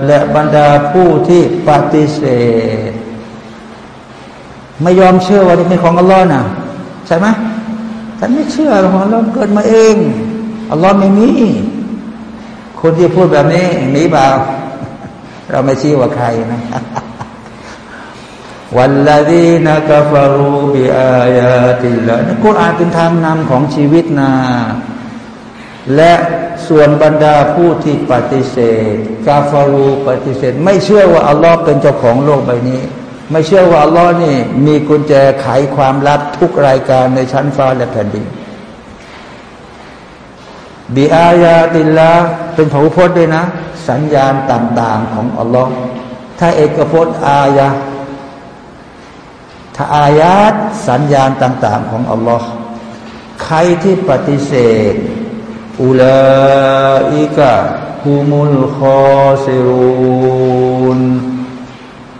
และบรรดาผู้ที่ปฏิเสธ ไม่ยอมเชื่อว่านี่เป็นของอัลลอฮ์นะใช่ไหมฉันไม่เชื่อของอัลลอฮ์เกิดมาเองอัลลอฮ์ไม่มี คนที่พูดแบบนี้มีเปล่าเราไม่ชี้ว่าใครนะ วันละดีนักฟารูบิอายาติละนี่กุรอานเป็นทางนำของชีวิตนา และส่วนบรรดาผู้ที่ปฏิเสธ กาฟารูปฏิเสธ ไม่เชื่อว่าอัลลอฮ์เป็นเจ้าของโลกใบนี้ ไม่เชื่อว่าอัลลอฮ์นี่ มีกุญแจไขความลับทุกรายการในชั้นฟ้าและแผ่นดินบีอายาติละเป็นผูพจน์ด้วยนะ สัญญาณต่าง ๆ ของอัลลอฮ์ถ้าเอกพจน์อายะถ้า อายาตสัญญาณต่าง ๆ ของอัลลอฮ์ใครที่ปฏิเสธอุลาอิกะฮุมุลคอซิรูน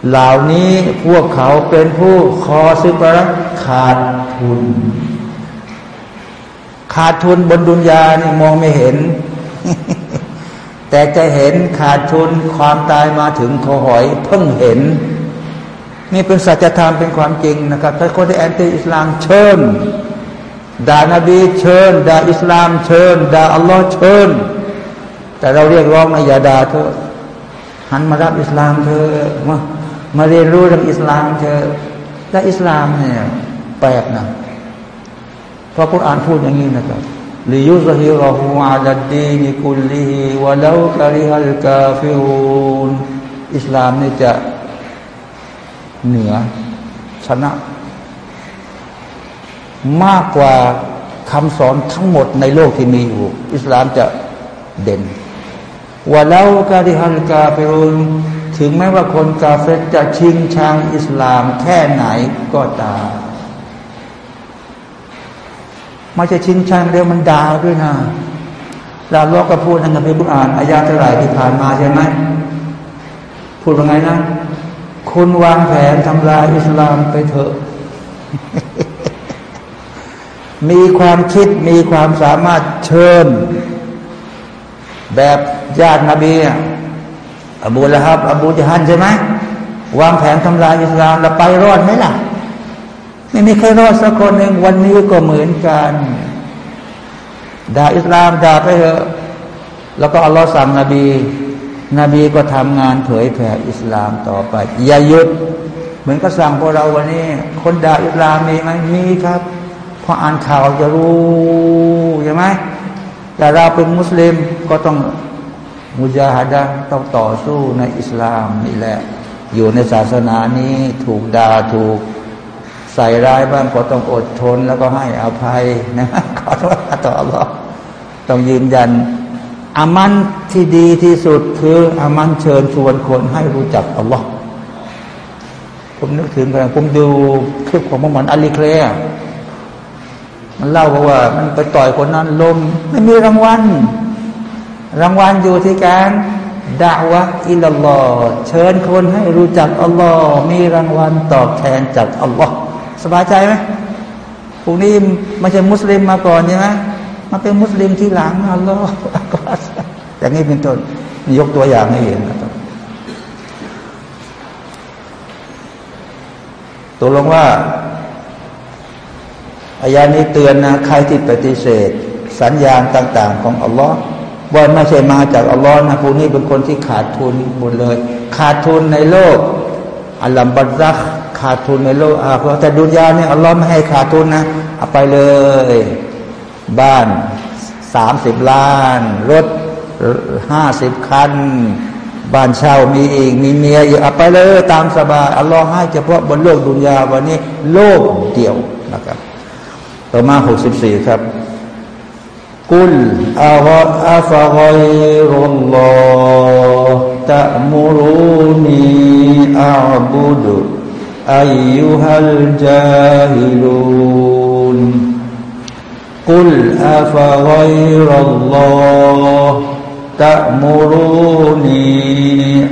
เหล่านี้พวกเขาเป็นผู้คอซิปรัขาดทุน ขาดทุนบนดุนยานี่มองไม่เห็น แต่จะเห็นขาดทุนความตายมาถึงคอหอยเพิ่งเห็น นี่เป็นสัจธรรมเป็นความจริงนะครับ ถ้าคนที่แอนตี้อิสลามเชิญด่านาบีเชิญด่าอิสลามเชิญด่าอัลลอฮ์เชิญ แต่เราเรียกร้องนะอย่าด่าเธอหันมารับอิสลามเธอมามาเรียนรู้เรื่องอิสลามเธอและอิสลามเนี่ยแปลกนะเพราะคุณอ่านพูดอย่างนี้นะครับลิยุซฮิรอฮูอาลัดดีนิคุลลีฮิวะลาวกะริฮัลกาฟิรูนอิสลามนี่จะ เหนือชนะ มากกว่าคำสอนทั้งหมดในโลกที่มีอยู่ อิสลามจะเด่นวะลาวกะริฮัลกาฟิรูนถึงแม้ว่าคนกาเฟตจะชิงชังอิสลามแค่ไหนก็ตามไม่ใช่ชิงชังเดียวมันด่าด้วยนะลาโลกก็พูดในคัมภีร์บุอ่านอายาเท่าไหร่ที่ผ่านมาใช่ไหมพูดว่าไงนะ คุณวางแผนทำลายอิสลามไปเถอะ มีความคิดมีความสามารถเชิญ แบบญาตินบีอบูละฮับ อบูจฮันใช่ไหมวางแผนทำลายอิสลามแล้วไปรอดไหมล่ะ ไม่มีใครรอดสักคนหนึ่งวันนี้ก็เหมือนกันด่าอิสลามด่าไปเถอะ แล้วก็อัลลอฮ์สั่งนบี นบีก็ทำงานเผยแผ่อิสลามต่อไป อย่าหยุด เหมือนก็สั่งพวกเราวันนี้ คนด่าอิสลามมีไหมมีครับพออ่านข่าวจะรู้ใช่ไหมแต่เราเป็นมุสลิมก็ต้องมุจาฮัดะต้องต่อสู้ในอิสลามนี่แหละ อยู่ในศาสนานี้ถูกด่าถูกใส่ร้ายบ้างก็ต้องอดทนแล้วก็ให้อภัยนะขอโทษต่ออัลลอต้องยืนยัน อามันที่ดีที่สุดคืออามันเชิญชวนคนให้รู้จักอัลลอฮ์ผมนึกถึงกันผมดูคลิปของมุฮัมมัดอัลีเคลียมันเล่าบอกว่ามันไปต่อยคนนั้นลมไม่มีรางวัล รางวัลอยู่ที่การด่าวะอิลลอฮ์เชิญคนให้รู้จักอัลลอฮ์มีรางวัลตอบแทนจากอัลลอฮ์สบายใจไหมพวกนี้ไม่ใช่มุสลิมมาก่อนใช่ไหม มาเป็นมุสลิมที่หลังอัลลอฮ์อย่างนี้เป็นต้นยกตัวอย่างให้เห็นนะครับตัวลงว่าอายานี้เตือนนะใครที่ปฏิเสธ สัญญาณต่าง ๆ ของอัลลอฮ์ว่าไม่ใช่มาจากอัลลอฮ์นะผู้นี้เป็นคนที่ขาดทุนหมดเลย ขาดทุนในโลกอัลลัมบัซักขาดทุนในโลกอาแต่ดุนยาเนี่ยอัลลอฮ์ไม่ให้ขาดทุนนะเอาไปเลย บ้านสามสิบล้าน รถห้าสิบคัน บ้านเช่ามีอีก มีเมียอีกเอาไปเลยตามสบายอัลลอฮ์ให้เฉพาะบนโลกดุนยาวันนี้ โลกเดียวนะครับ ต่อมาหกสิบสี่ครับกุลอาวะอัฟกอยรุลลอตะมุรูนีอับุดอายุฮัลจาฮิลู กุลอาฟกอยรุลลอฮ์ تأمروني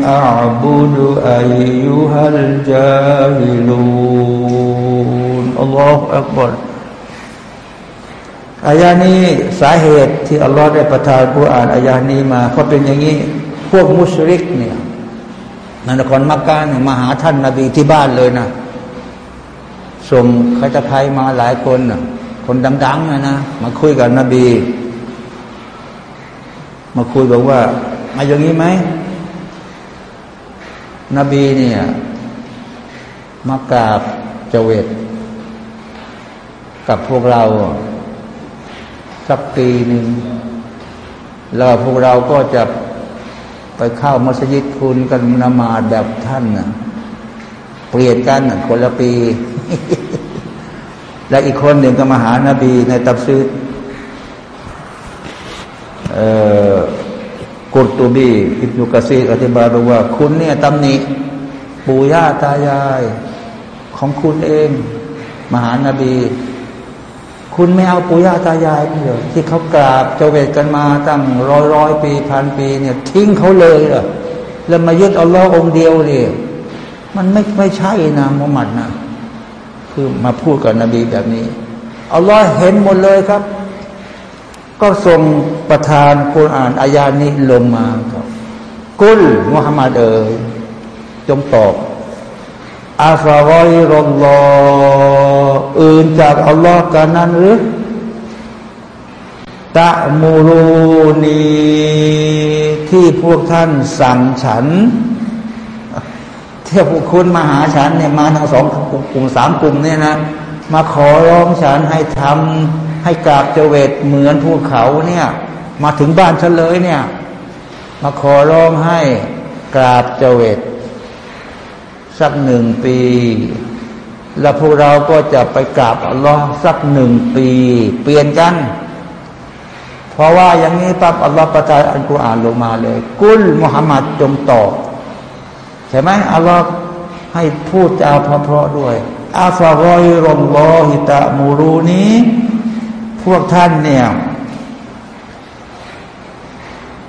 أعبد أيها الجاهلون الله أكبر อายานี้สาเหตุที่อัลลอฮ์ได้ประทานกุรอานอายานี้มาเพราะเป็นอย่างนี้ พวกมุชริกเนี่ยนนครมักกะเนี่ยมาหาท่านนาบีที่บ้านเลยนะส่งใครจะใครมาหลายคนนะ คนดังๆนะนะมาคุยกับนบี มาคุยบอกว่ามาอย่างนี้ไหมนบีเนี่ยมากราบเจเวตกับพวกเราสักปีหนึ่งแล้วพวกเราก็จะไปเข้ามัสยิดคุณกันนมาแบบท่านนะเปลี่ยนกันคนละปี และอีกคนหนึ่งก็มาหานาบีในตับซีดกุตตูบีอิบนุกะซีอธิบายบอกว่า คุณเนี่ยตำหนิปู่ย่าตายายของคุณเอง มหานาบี คุณไม่เอาปู่ย่าตายายเหรอที่เขากราบเจเวทกันมาตั้งร้อยร้อยปีพันปีเนี่ยทิ้งเขาเลยเหรอแล้วมายึดอัลลอฮ์องเดียวเลยมันไม่ไม่ใช่นะมุฮัมมัดนะ คือมาพูดกับนบีแบบนี้อัลลอฮ์เห็นหมดเลยครับ ก็ทรงประทานคุรานอายานี้ลงมาครับ กุลมุฮัมมัดเอ๋ยจงตอบอาฟารอยรอลลออื่นจากอัลลอฮ์กันนั้นหรือตะมูรูนีที่พวกท่านสั่งฉัน เที่ยวคุณมาหาฉันเนี่ยมาทั้งสองกลุ่มสามกลุ่มเนี่ยนะ มาขอร้องฉันให้ทำให้กราบเจเวตเหมือนภูเขาเนี่ย มาถึงบ้านฉันเลยเนี่ย มาขอร้องให้กราบเจเวตสักหนึ่งปี แล้วพวกเราก็จะไปกราบอัลลอฮ์สักหนึ่งปี เปลี่ยนกัน เพราะว่าอย่างนี้ปั๊บอัลลอฮ์ประทานอัลกุรอานลงมาเลย กุลมุฮัมมัดจงตอบ ใช่ไหมอัลลอฮ์ให้พูดจาเพราะๆด้วยอาฟารอยรอมลอฮิตะมูรูนี้ พวกท่านเนี่ย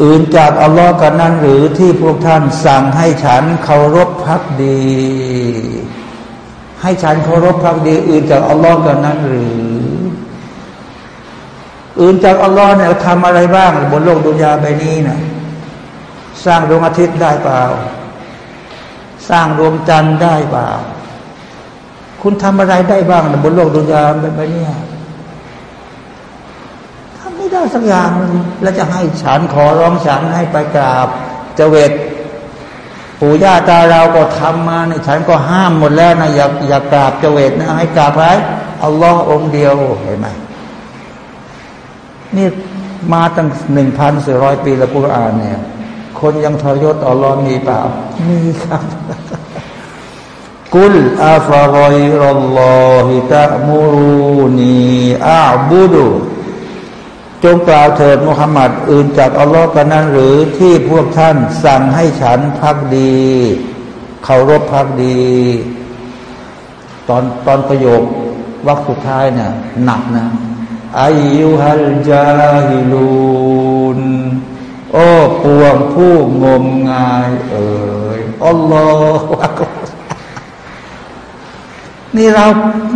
อื่นจากอัลลอฮ์กันนั้นหรือที่พวกท่านสั่งให้ฉันเคารพพักดี ให้ฉันเคารพพักดี อื่นจากอัลลอฮ์กันนั้นหรือ อื่นจากอัลลอฮ์เนี่ยทำอะไรบ้าง บนโลกดุนยาใบนี้นะสร้างดวงอาทิตย์ได้เปล่า สร้างดวงจันทร์ได้บ้าง คุณทำอะไรได้บ้างบนโลกดุนยาแบบนี้ทำไม่ได้สักอย่างแล้วจะให้ฉันขอร้องฉันให้ไปกราบเจเวตปู่ย่าตาเราก็ทำมาในฉันก็ห้ามหมดแล้วนะอย่าอย่ากราบเจเวตนะให้กราบใครอัลลอฮ์องเดียวเห็นไหมนี่มาตั้งหนึ่งพันสี่ร้อยปีแล้วกุรอานเนี่ย คนยังทรยศอัลลอฮ์มีเปล่ามีครับ กุลอาฟะรอยรัลลอฮิตะมูรูนีอาบุดุจงกล่าวเถิดมุฮัมมัดอื่นจากอัลลอฮ์กันนั้นหรือที่พวกท่านสั่งให้ฉันพักดี เคารพพักดี ตอนตอนประโยควักสุดท้ายเนี่ยหนักนะอายุฮัลจาฮิลูน โอ้ปวงผู้งมงายเอ๋ยอัลลอฮฺนี่เรา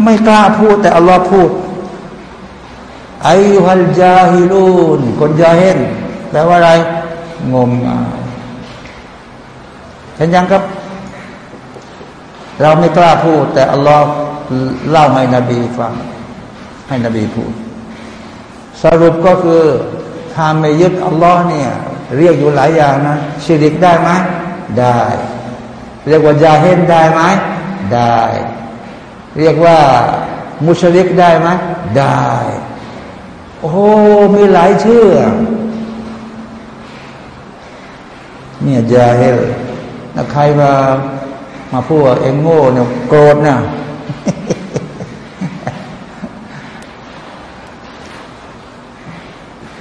ไม่กล้าพูด แต่อัลลอฮ์พูด ไอฮัลจาฮิลูนคนจาเห็นแปลว่าอะไร งมงายเห็นยังครับ เราไม่กล้าพูด แต่อัลลอฮ์เล่าให้นบีฟัง ให้นบีพูด สรุปก็คือ ถ้าไม่ยึดอัลลอฮ์เนี่ย เรียกอยู่หลายอย่างนะชิริกได้ไหมได้ เรียกว่ายาเห็นได้ไหมได้ เรียกว่ามุชริกได้ไหมได้ โอ้มีหลายชื่อเนี่ยยาเฮลนะใครมามาพูดเองโง่เนี่ยโกรธนะ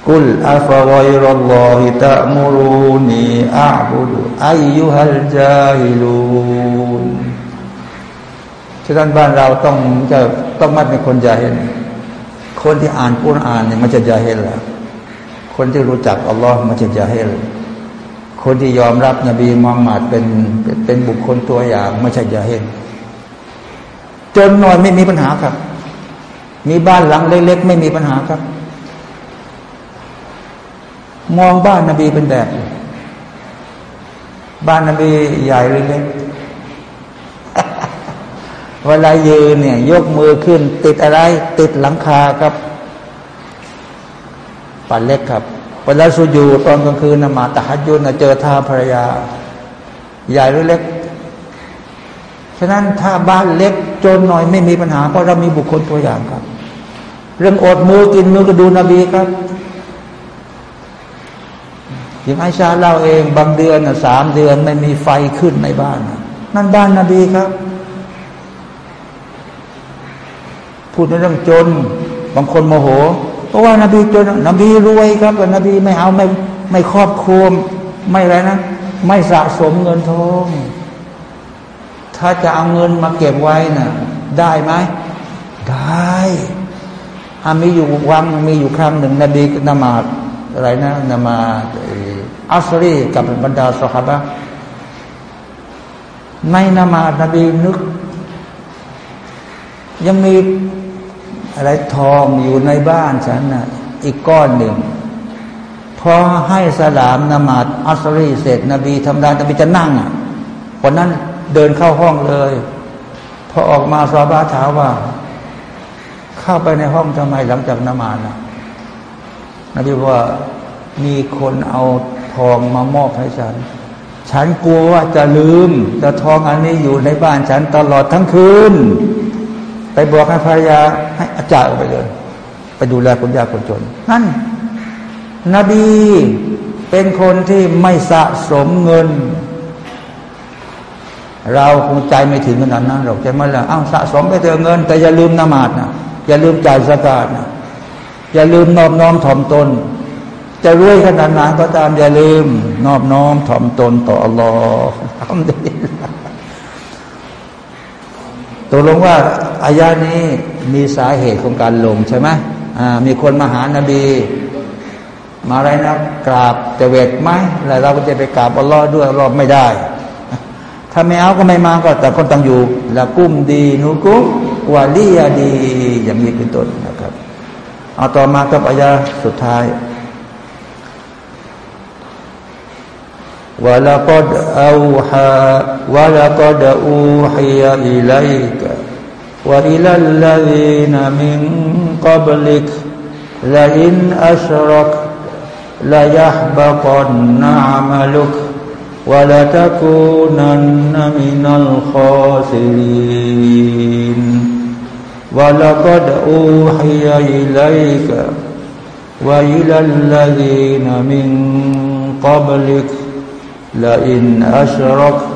กุลอาฟะวอยรัลลอฮิตะมูรูนีอาบุดุอายุ ฮัลจาฮิลูนฉะนั้นบ้านเราต้องจะต้องมัดเป็นคนยาเห็น คนที่อ่านกุรอานเนี่ยมันจะยาเห็นละคนที่รู้จักอัลลอฮ์มันจะยาเห็นคนที่ยอมรับนบีมุฮัมมัดเป็นเป็นบุคคลตัวอย่างไม่ใช่ยาเห็น จนนอนไม่มีปัญหาครับ มีบ้านหลังเล็กๆไม่มีปัญหาครับ มองบ้านนบีเป็นแบบ บ้านนบีใหญ่เล็กเวลายืนเนี่ย ยกมือขึ้น ติดอะไร ติดหลังคาครับปันเล็กครับเวลาสุญูตอนกลางคืนนมาตะฮัดยุนเจอท่าภรรยา ใหญ่หรือเล็ก ฉะนั้นถ้าบ้านเล็กจนหน่อยไม่มีปัญหา เพราะเรามีบุคคลตัวอย่างครับ เรื่องอดมือกินมือก็ดูนบีครับ อย่างไอชาเล่าเองบางเดือนสามเดือนไม่มีไฟขึ้นในบ้าน นั่นบ้านนบีครับ พูดในเรื่องจน บางคนโมโห เพราะว่านาบีจนนบีรวยครับแต่นบีไม่เอาไม่ไม่ครอบครัวไม่อะไรนะ ไม่สะสมเงินทองถ้าจะเอาเงินมาเก็บไว้นะ่ะ ได้ไหมได้อามีอยู่วังมีอยู่ครั้งหนึ่งนบีนมาอะไรนะนมา อัสรีกับบรรดาสหายในนมานบีนึก ยังมีอะไรทองอยู่ในบ้านฉันนะ่ะอีกก้อนหนึ่งพอให้สลามนามาดอัสรีเสร็จนบีทำดานนบีจะนั่งอะวันนั้นเดินเข้าห้องเลย พอออกมาซาบาถามว่า เข้าไปในห้องทำไมหลังจากนามาดนะนบีว่ามีคนเอา ทองมามอบให้ฉัน ฉันกลัวว่าจะลืมแต่ทองอันนี้อยู่ในบ้านฉันตลอดทั้งคืน ไปบอกให้ภรรยาให้อาจารย์ไปเลย ไปดูแลคนยากคนจน นั่น นบีเป็นคนที่ไม่สะสมเงิน เราคงใจไม่ถึงขนาดนั้นหรอกใช่ไหมล่ะอ้าวสะสมไปเถอะเงิน แต่อย่าลืมนมาดนะอย่าลืมจ่ายสกาดนะอย่าลืมนอบน้อมถ่อมตน จะรวยขนาดไหนก็ตามอย่าลืม นอบน้อมถ่อมตนต่ออัลลอฮ์ทำดีตกลงว่าอายานี้มีสาเหตุของการลงใช่ไหมมีคนมาหานาบี มาอะไรนะกราบจะเวทไหมแล้วเราก็จะไปกราบอัลลอฮ์ด้วยอัลลอฮ์ไม่ได้ ถ้าไม่เอาก็ไม่มาก็แต่คนต้องอยู่ละกุ้มดีนุกุวาลียดีอย่างนี้เป็นต้นนะครับ เอาต่อมากับอายาสุดท้าย ولقد أوحى ولقد أوحي إليك وإلى الذين من قبلك لئن أشرك ليحبطن عملك ولتكونن من الخاسرين. ولقد أوحي إليك وإلى الذين من قبلك لئن أشركت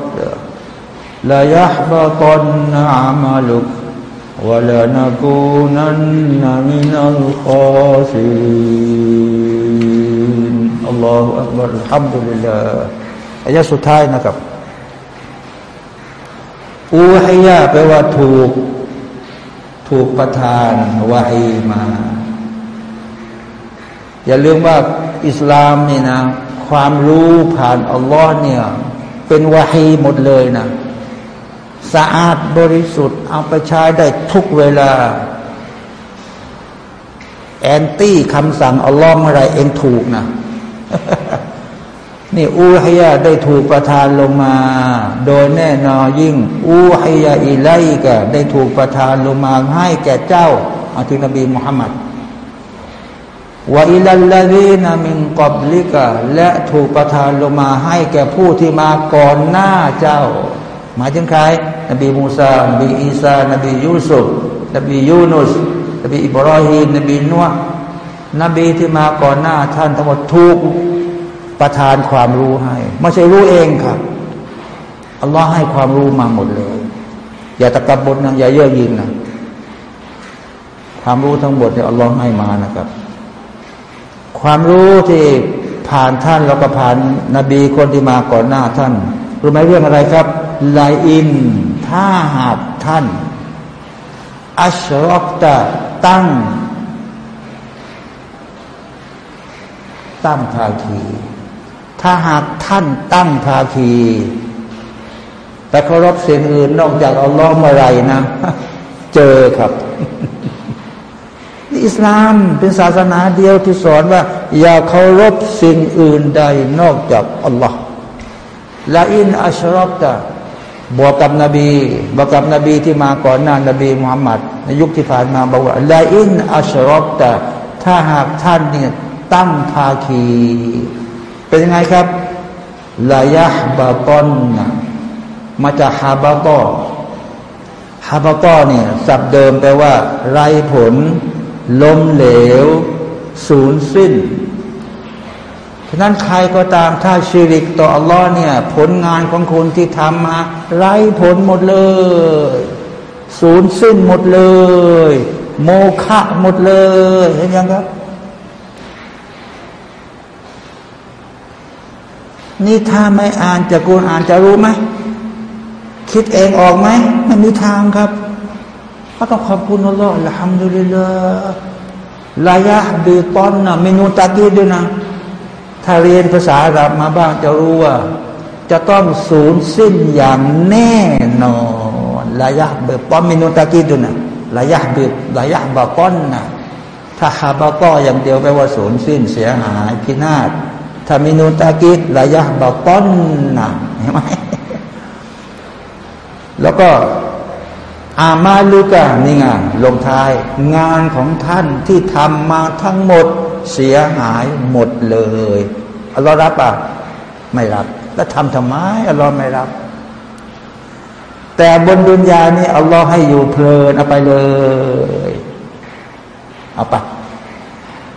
ليحبطن عملك ولنكونن من الخاسرين الله أكبر الحمد لله อายะสุดท้ายนะครับ อูฮิยาแปลว่าถูก ถูกประทานวาฮีมา อย่าลืมว่าอิสลามนี่นะ ความรู้ผ่านอัลลอฮ์เนี่ย เป็นวาฮีหมดเลยนะ สะอาดบริสุทธิ์ เอาไปใช้ได้ทุกเวลา แอนตี้คำสั่งอัลลอฮ์เมื่อไรเองถูกนะนี่อูฮยาได้ถูกประทานลงมา โดยแน่นอนยิ่ง อูฮยาอิไลกะได้ถูกประทานลงมาให้แก่เจ้าอาทินบีมุฮัมมัด وإلى الذين من قبلكและถูกประทานลงมาให้แก่ผู้ที่มาก่อนหน้าเจ้า หมายถึงใคร นบีมูซา นบีอีสานบียูซุฟนบียูนุส นบีอิบรอฮีมนบีนูห์นบีที่มาก่อนหน้าท่านทั้งหมดถูกประทานความรู้ให้ไม่ใช่รู้เองครับอัลลอฮ์ให้ความรู้มาหมดเลย อย่าตะกบบนนะอย่าเย่อหยิ่งนะความรู้ทั้งหมดเนี่ยอัลลอฮ์ให้มานะครับ ความรู้ที่ผ่านท่านแล้วก็ผ่านนบีคนที่มาก่อนหน้าท่าน รู้ไหมเรื่องอะไรครับลายอินถ้าหากท่าน อัชรอกตะตั้ง ตั้งภาคี ถ้าหากท่านตั้งภาคีไปเคารพเสิ่งอื่นนอกจากอัลลอฮ์เมื่อไรนะ เจอครับ อิสลามเป็นศาสนาเดียวที่สอนว่า อย่าเคารพสิ่งอื่นใดนอกจากอัลลอฮ์ละอินอัชรอตะบอกกับนบีบอกกับนบีที่มาก่อนหน้านบีมุฮัมมัดในยุคที่ผ่านมาบอกว่าละอินอัชรอตะถ้าหากท่านเนี่ยตั้งภาคี เป็นยังไงครับลายะบาตอนมาจากฮาบาตอฮาบาตอเนี่ยสับเดิมแปลว่า ไรผล ล้มเหลว สูญสิ้น ฉะนั้นใครก็ตามถ้าชีริกต่ออัลลอฮ์เนี่ย ผลงานของคุณที่ทำมาไร้ผลหมดเลย สูญสิ้นหมดเลย โมฆะหมดเลยเห็นยังครับ นี่ถ้าไม่อ่านจะกูอ่านจะรู้ไหมคิดเองออกไหมไม่มีทางครับ ก็ต้องขอบคุณอัลลอฮ์ละฮัมดุลิลลาห์ลายะบีตอนนะเมนูตากีด้วยนะ ถ้าเรียนภาษาอาหรับมาบ้างจะรู้ว่า จะต้องสูญสิ้นอย่างแน่นอนลายะเบปอนเมนูตากีด้วยนะลายะเบลายะบาปอนนะถ้าฮาบาก็อย่างเดียวแปลว่าสูญสิ้นเสียหายพินาศถ้ามีนูตากิดระยะบาต้นนะเห็นไหมแล้วก็ อามาลูกานี่ไงลงท้าย งานของท่านที่ทำมาทั้งหมดเสียหายหมดเลยอัลลอฮ์รับอะไม่รับ แล้วทำทำไมอัลลอฮ์ไม่รับ แต่บนดุนยานี่อัลลอฮ์ให้อยู่เพลินเอาไปเลย เอาไป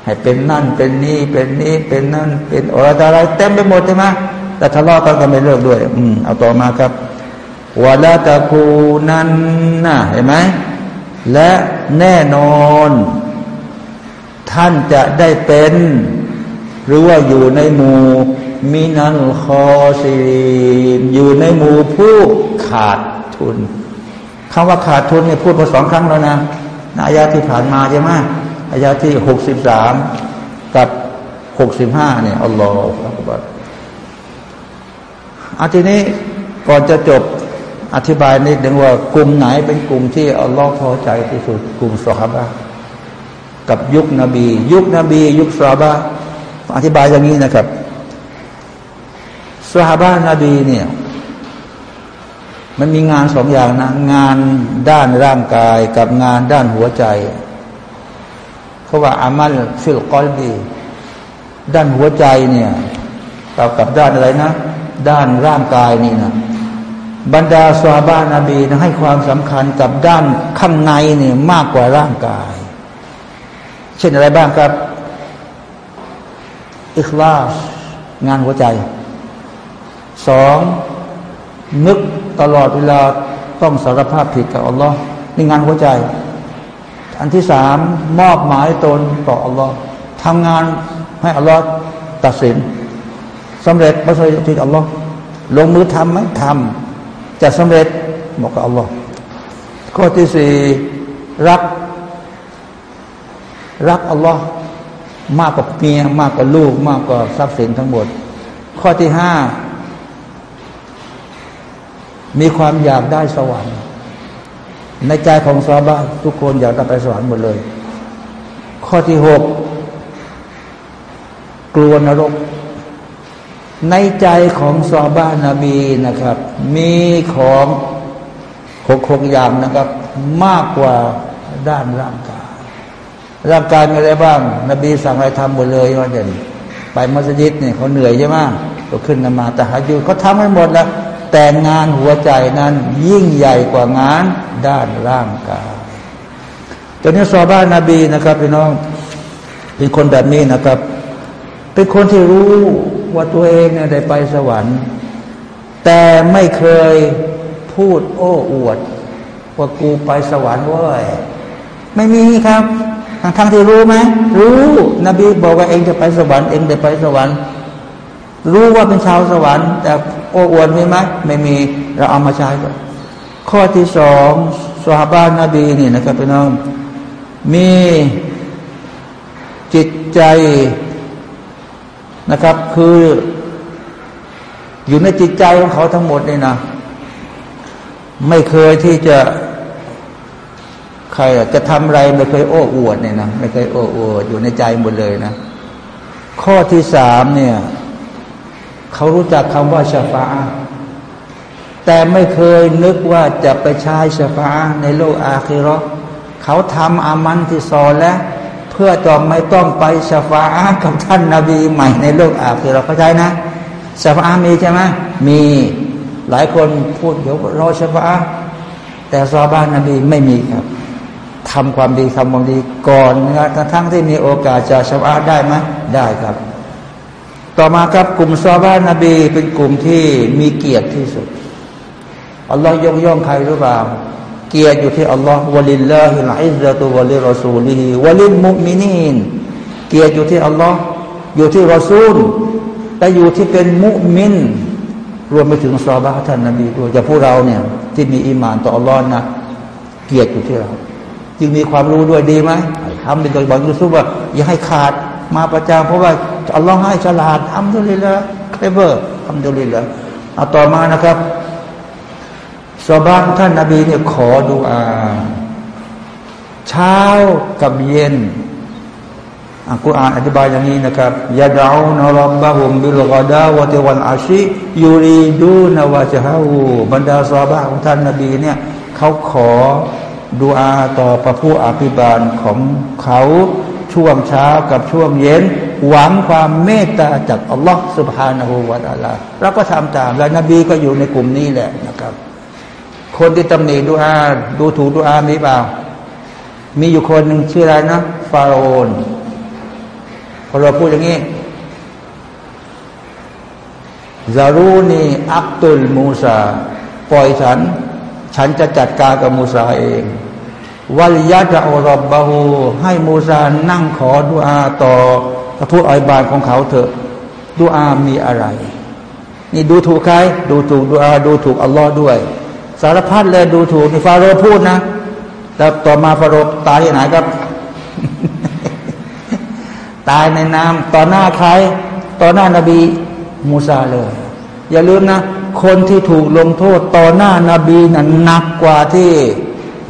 ให้เป็นนั่นเป็นนี่เป็นนี้เป็นนั่น เป็นอะไรอะไรเต็มไปหมดใช่ไหมแต่ทะเลาะกันก็ไม่เลิกด้วย อืมเอาต่อมาครับ วะลาตะคูนันนะเห็นไหมและแน่นอน ท่านจะได้เป็น หรือว่าอยู่ในหมู่มินัลคอซีอยู่ในหมู่ผู้ขาดทุนคำว่าขาดทุนเนี่ยพูดมาสองครั้งแล้วนะนายาที่ผ่านมาใช่ไหมอายาที่หกสิบสามกับหกสิบห้าเนี่ยอัลลอฮฺอักบัรอาทีนี้ก่อนจะจบ อธิบายนิดหนึ่งว่ากลุ่มไหนเป็นกลุ่มที่อัลลอฮฺพอใจที่สุดกลุ่มสฮาบะกับยุคนบี ยุคนบี ยุคสฮาบะอธิบายอย่างนี้นะครับสฮาบานบีเนี่ยมันมีงานสองอย่างนะ งานด้านร่างกายกับงานด้านหัวใจเขาว่าอามัลฟิลกอลบีด้านหัวใจเนี่ยกับกับด้านอะไรนะ ด้านร่างกายนี่นะ บรรดาสวาบานาบีนะให้ความสำคัญกับด้านข้างในเนี่ยมากกว่าร่างกาย เช่นอะไรบ้างครับอิคลาสงานหัวใจสองนึกตลอดเวลาต้องสารภาพผิดกับอัลลอฮ์ในงานหัวใจ อันที่สามมอบหมายตนต่ออัลลอฮ์ทำงานให้อัลลอฮ์ตัดสินสำเร็จไม่ใช่ที่อัลลอฮ์ลงมือทำไหมทำ จะสำเร็จบอกกับอัลลอฮ์ข้อที่สี่รัก รักอัลลอฮ์มากกว่าเมียมากกว่าลูก มากกว่าทรัพย์สินทั้งหมด ข้อที่ห้ามีความอยากได้สวรรค์ ในใจของซาบะทุกคนอยากได้ไปสวรรค์หมดเลย ข้อที่หกกลัวนรก ในใจของซาบะนบีนะครับ มีของหกหกอย่างนะครับ มากกว่าด้านร่างกาย ร่างกายมีอะไรบ้าง นบีสั่งอะไรทำหมดเลยว่าเด่นไปมัสยิดเนี่ยเขาเหนื่อยใช่ไหมก็ขึ้นนมาแต่หาอยู่เขาทำให้หมดแล้วแต่งานหัวใจนั้นยิ่งใหญ่กว่างานด้านร่างกายตอนนี้ซอบ้านนาบีนะครับพี่น้องเป็นคนแบบนี้นะครับ เป็นคนที่รู้ ว่าตัวเองเนี่ยได้ไปสวรรค์ แต่ไม่เคยพูดโอ้อวด ว่ากูไปสวรรค์เว้ยไม่มีครับทั้งทางที่รู้ไหมรู้ นบีบอกว่าเองจะไปสวรรค์เองได้ไปสวรรค์ รู้ว่าเป็นชาวสวรรค์ แต่โอ้อวดมีไหมไม่มีเราเอามาใช้ก่อนข้อที่สองสฮาบานนบีนี่นะครับพี่น้องมีจิตใจ นะครับ คืออยู่ในจิตใจของเขาทั้งหมดนี่นะ ไม่เคยที่จะ ใครจะทำอะไรไม่เคยโอ้อวดเนี่ยนะไม่เคยโอ้อวดอยู่ในใจหมดเลยนะ ข้อที่สามเนี่ย เขารู้จักคำว่าชาฟาแต่ไม่เคยนึกว่าจะไปใช้ชาฟาในโลกอาคิรอเขาทำอามันที่สอนแล้ว พื่อจะไม่ต้องไปชาฟากับท่านนาบีใหม่ในโลกอาคิรอเข้าใจนะชาฟามีใช่ไหมมีหลายคนพูดเดี๋ยวรอชาฟาแต่ซอบ้านนบีไม่มีครับทำความดีทำความดีก่อนนะทั้งที่มีโอกาสจะชาฟาได้ไหมได้ครับ ต่อมาครับกลุ่มซอฮาบะฮ์นบีเป็นกลุ่มที่มีเกียรติที่สุดอัลลอฮ์ยกย่องใครหรือเปล่า เกียรติอยู่ที่อัลลอฮ์ولله العزة ولرسوله وللمؤمنينเกียรติอยู่ที่อัลลอฮ์อยู่ที่รอซูลแต่อยู่ที่เป็นมุมิน รวมไปถึงซอฮาบะฮ์ท่านนบีด้วยจะพวกเราเนี่ยที่มีอิมานต่ออัลลอฮ์นะ เกียรติอยู่ที่เราจึงมีความรู้ด้วยดีไหมทำเป็นตัวบอกยูซุบว่า อย่าให้ขาดมาประจาเพราะว่าอัลลอฮ์ให้ฉลาดالحمد لله clever الحمد للهเอาต่อมานะครับ ซอฮาบะฮ์ท่านนบีเนี่ยขอดูอาเช้ากับเย็นอัลกุรอานอธิบายอย่างนี้นะครับيدعون ربهم بالغداة والعشي يريدون وجههบรรดาซอฮาบะฮ์ของท่านนบีเนี่ยเขาขอดูอาต่อพระผู้อภิบาลของเขาช่วงเช้ากับช่วงเย็น หวังความเมตตาจากอัลลอฮ์สุบฮานาหูวาตาลาเราก็ทำตาม และนบีก็อยู่ในกลุ่มนี้แหละนะครับ คนที่ตำหนิดูอาดูถูกดูอามีเปล่า มีอยู่คนหนึ่งชื่ออะไรนะฟาโรนพอเราพูดอย่างนี้ซารูนีอักตุลมูซาปล่อยฉัน ฉันจะจัดการกับมูซาเองวัลยะจะอรบบาหูให้มูซานั่งขอดุอาต่อพระผู้อิบานของเขาเถอะดุอามีอะไร นี่ดูถูกใคร ดูถูกดุอาดูถูกอัลลอฮ์ด้วย สารพัดเลยดูถูกนี่ฟาโรห์พูดนะแต่ต่อมาฟาโรห์ตายที่ไหนครับ ตายในน้ำต่อหน้าใคร ต่อหน้านาบีมูซาเลย อย่าลืมนะ คนที่ถูกลงโทษต่อหน้านาบีนั้นหนักกว่าที่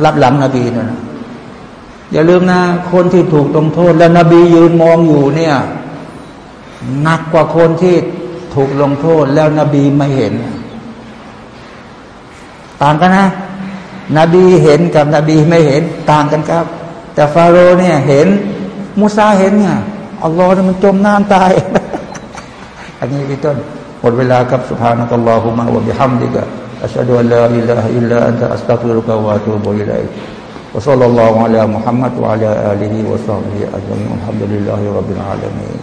รับหลังนบีนะอย่าลืมนะ คนที่ถูกลงโทษ และนบียืนมองอยู่เนี่ยหนักกว่าคนที่ถูกลงโทษแล้วนบีไม่เห็น ต่างกันนะ นบีเห็นกับนบีไม่เห็น ต่างกันครับ แต่ฟาโรห์เนี่ย เห็นมูซาเห็นเนี่ยอัลลอฮ์มันจมน้ำตาย อันนี้เป็นต้นหมดเวลาครับสุภานักัลลอฮุมะวะบิฮัมดิกะอัชฮะดุอัลลอฮอิลลาฮอิลลาอันตะอัสตัฟิรุกะวะตูบุอิลัย وصلى الله على محمد وعلى آله وصحبه أجمعين الحمد لله رب العالمين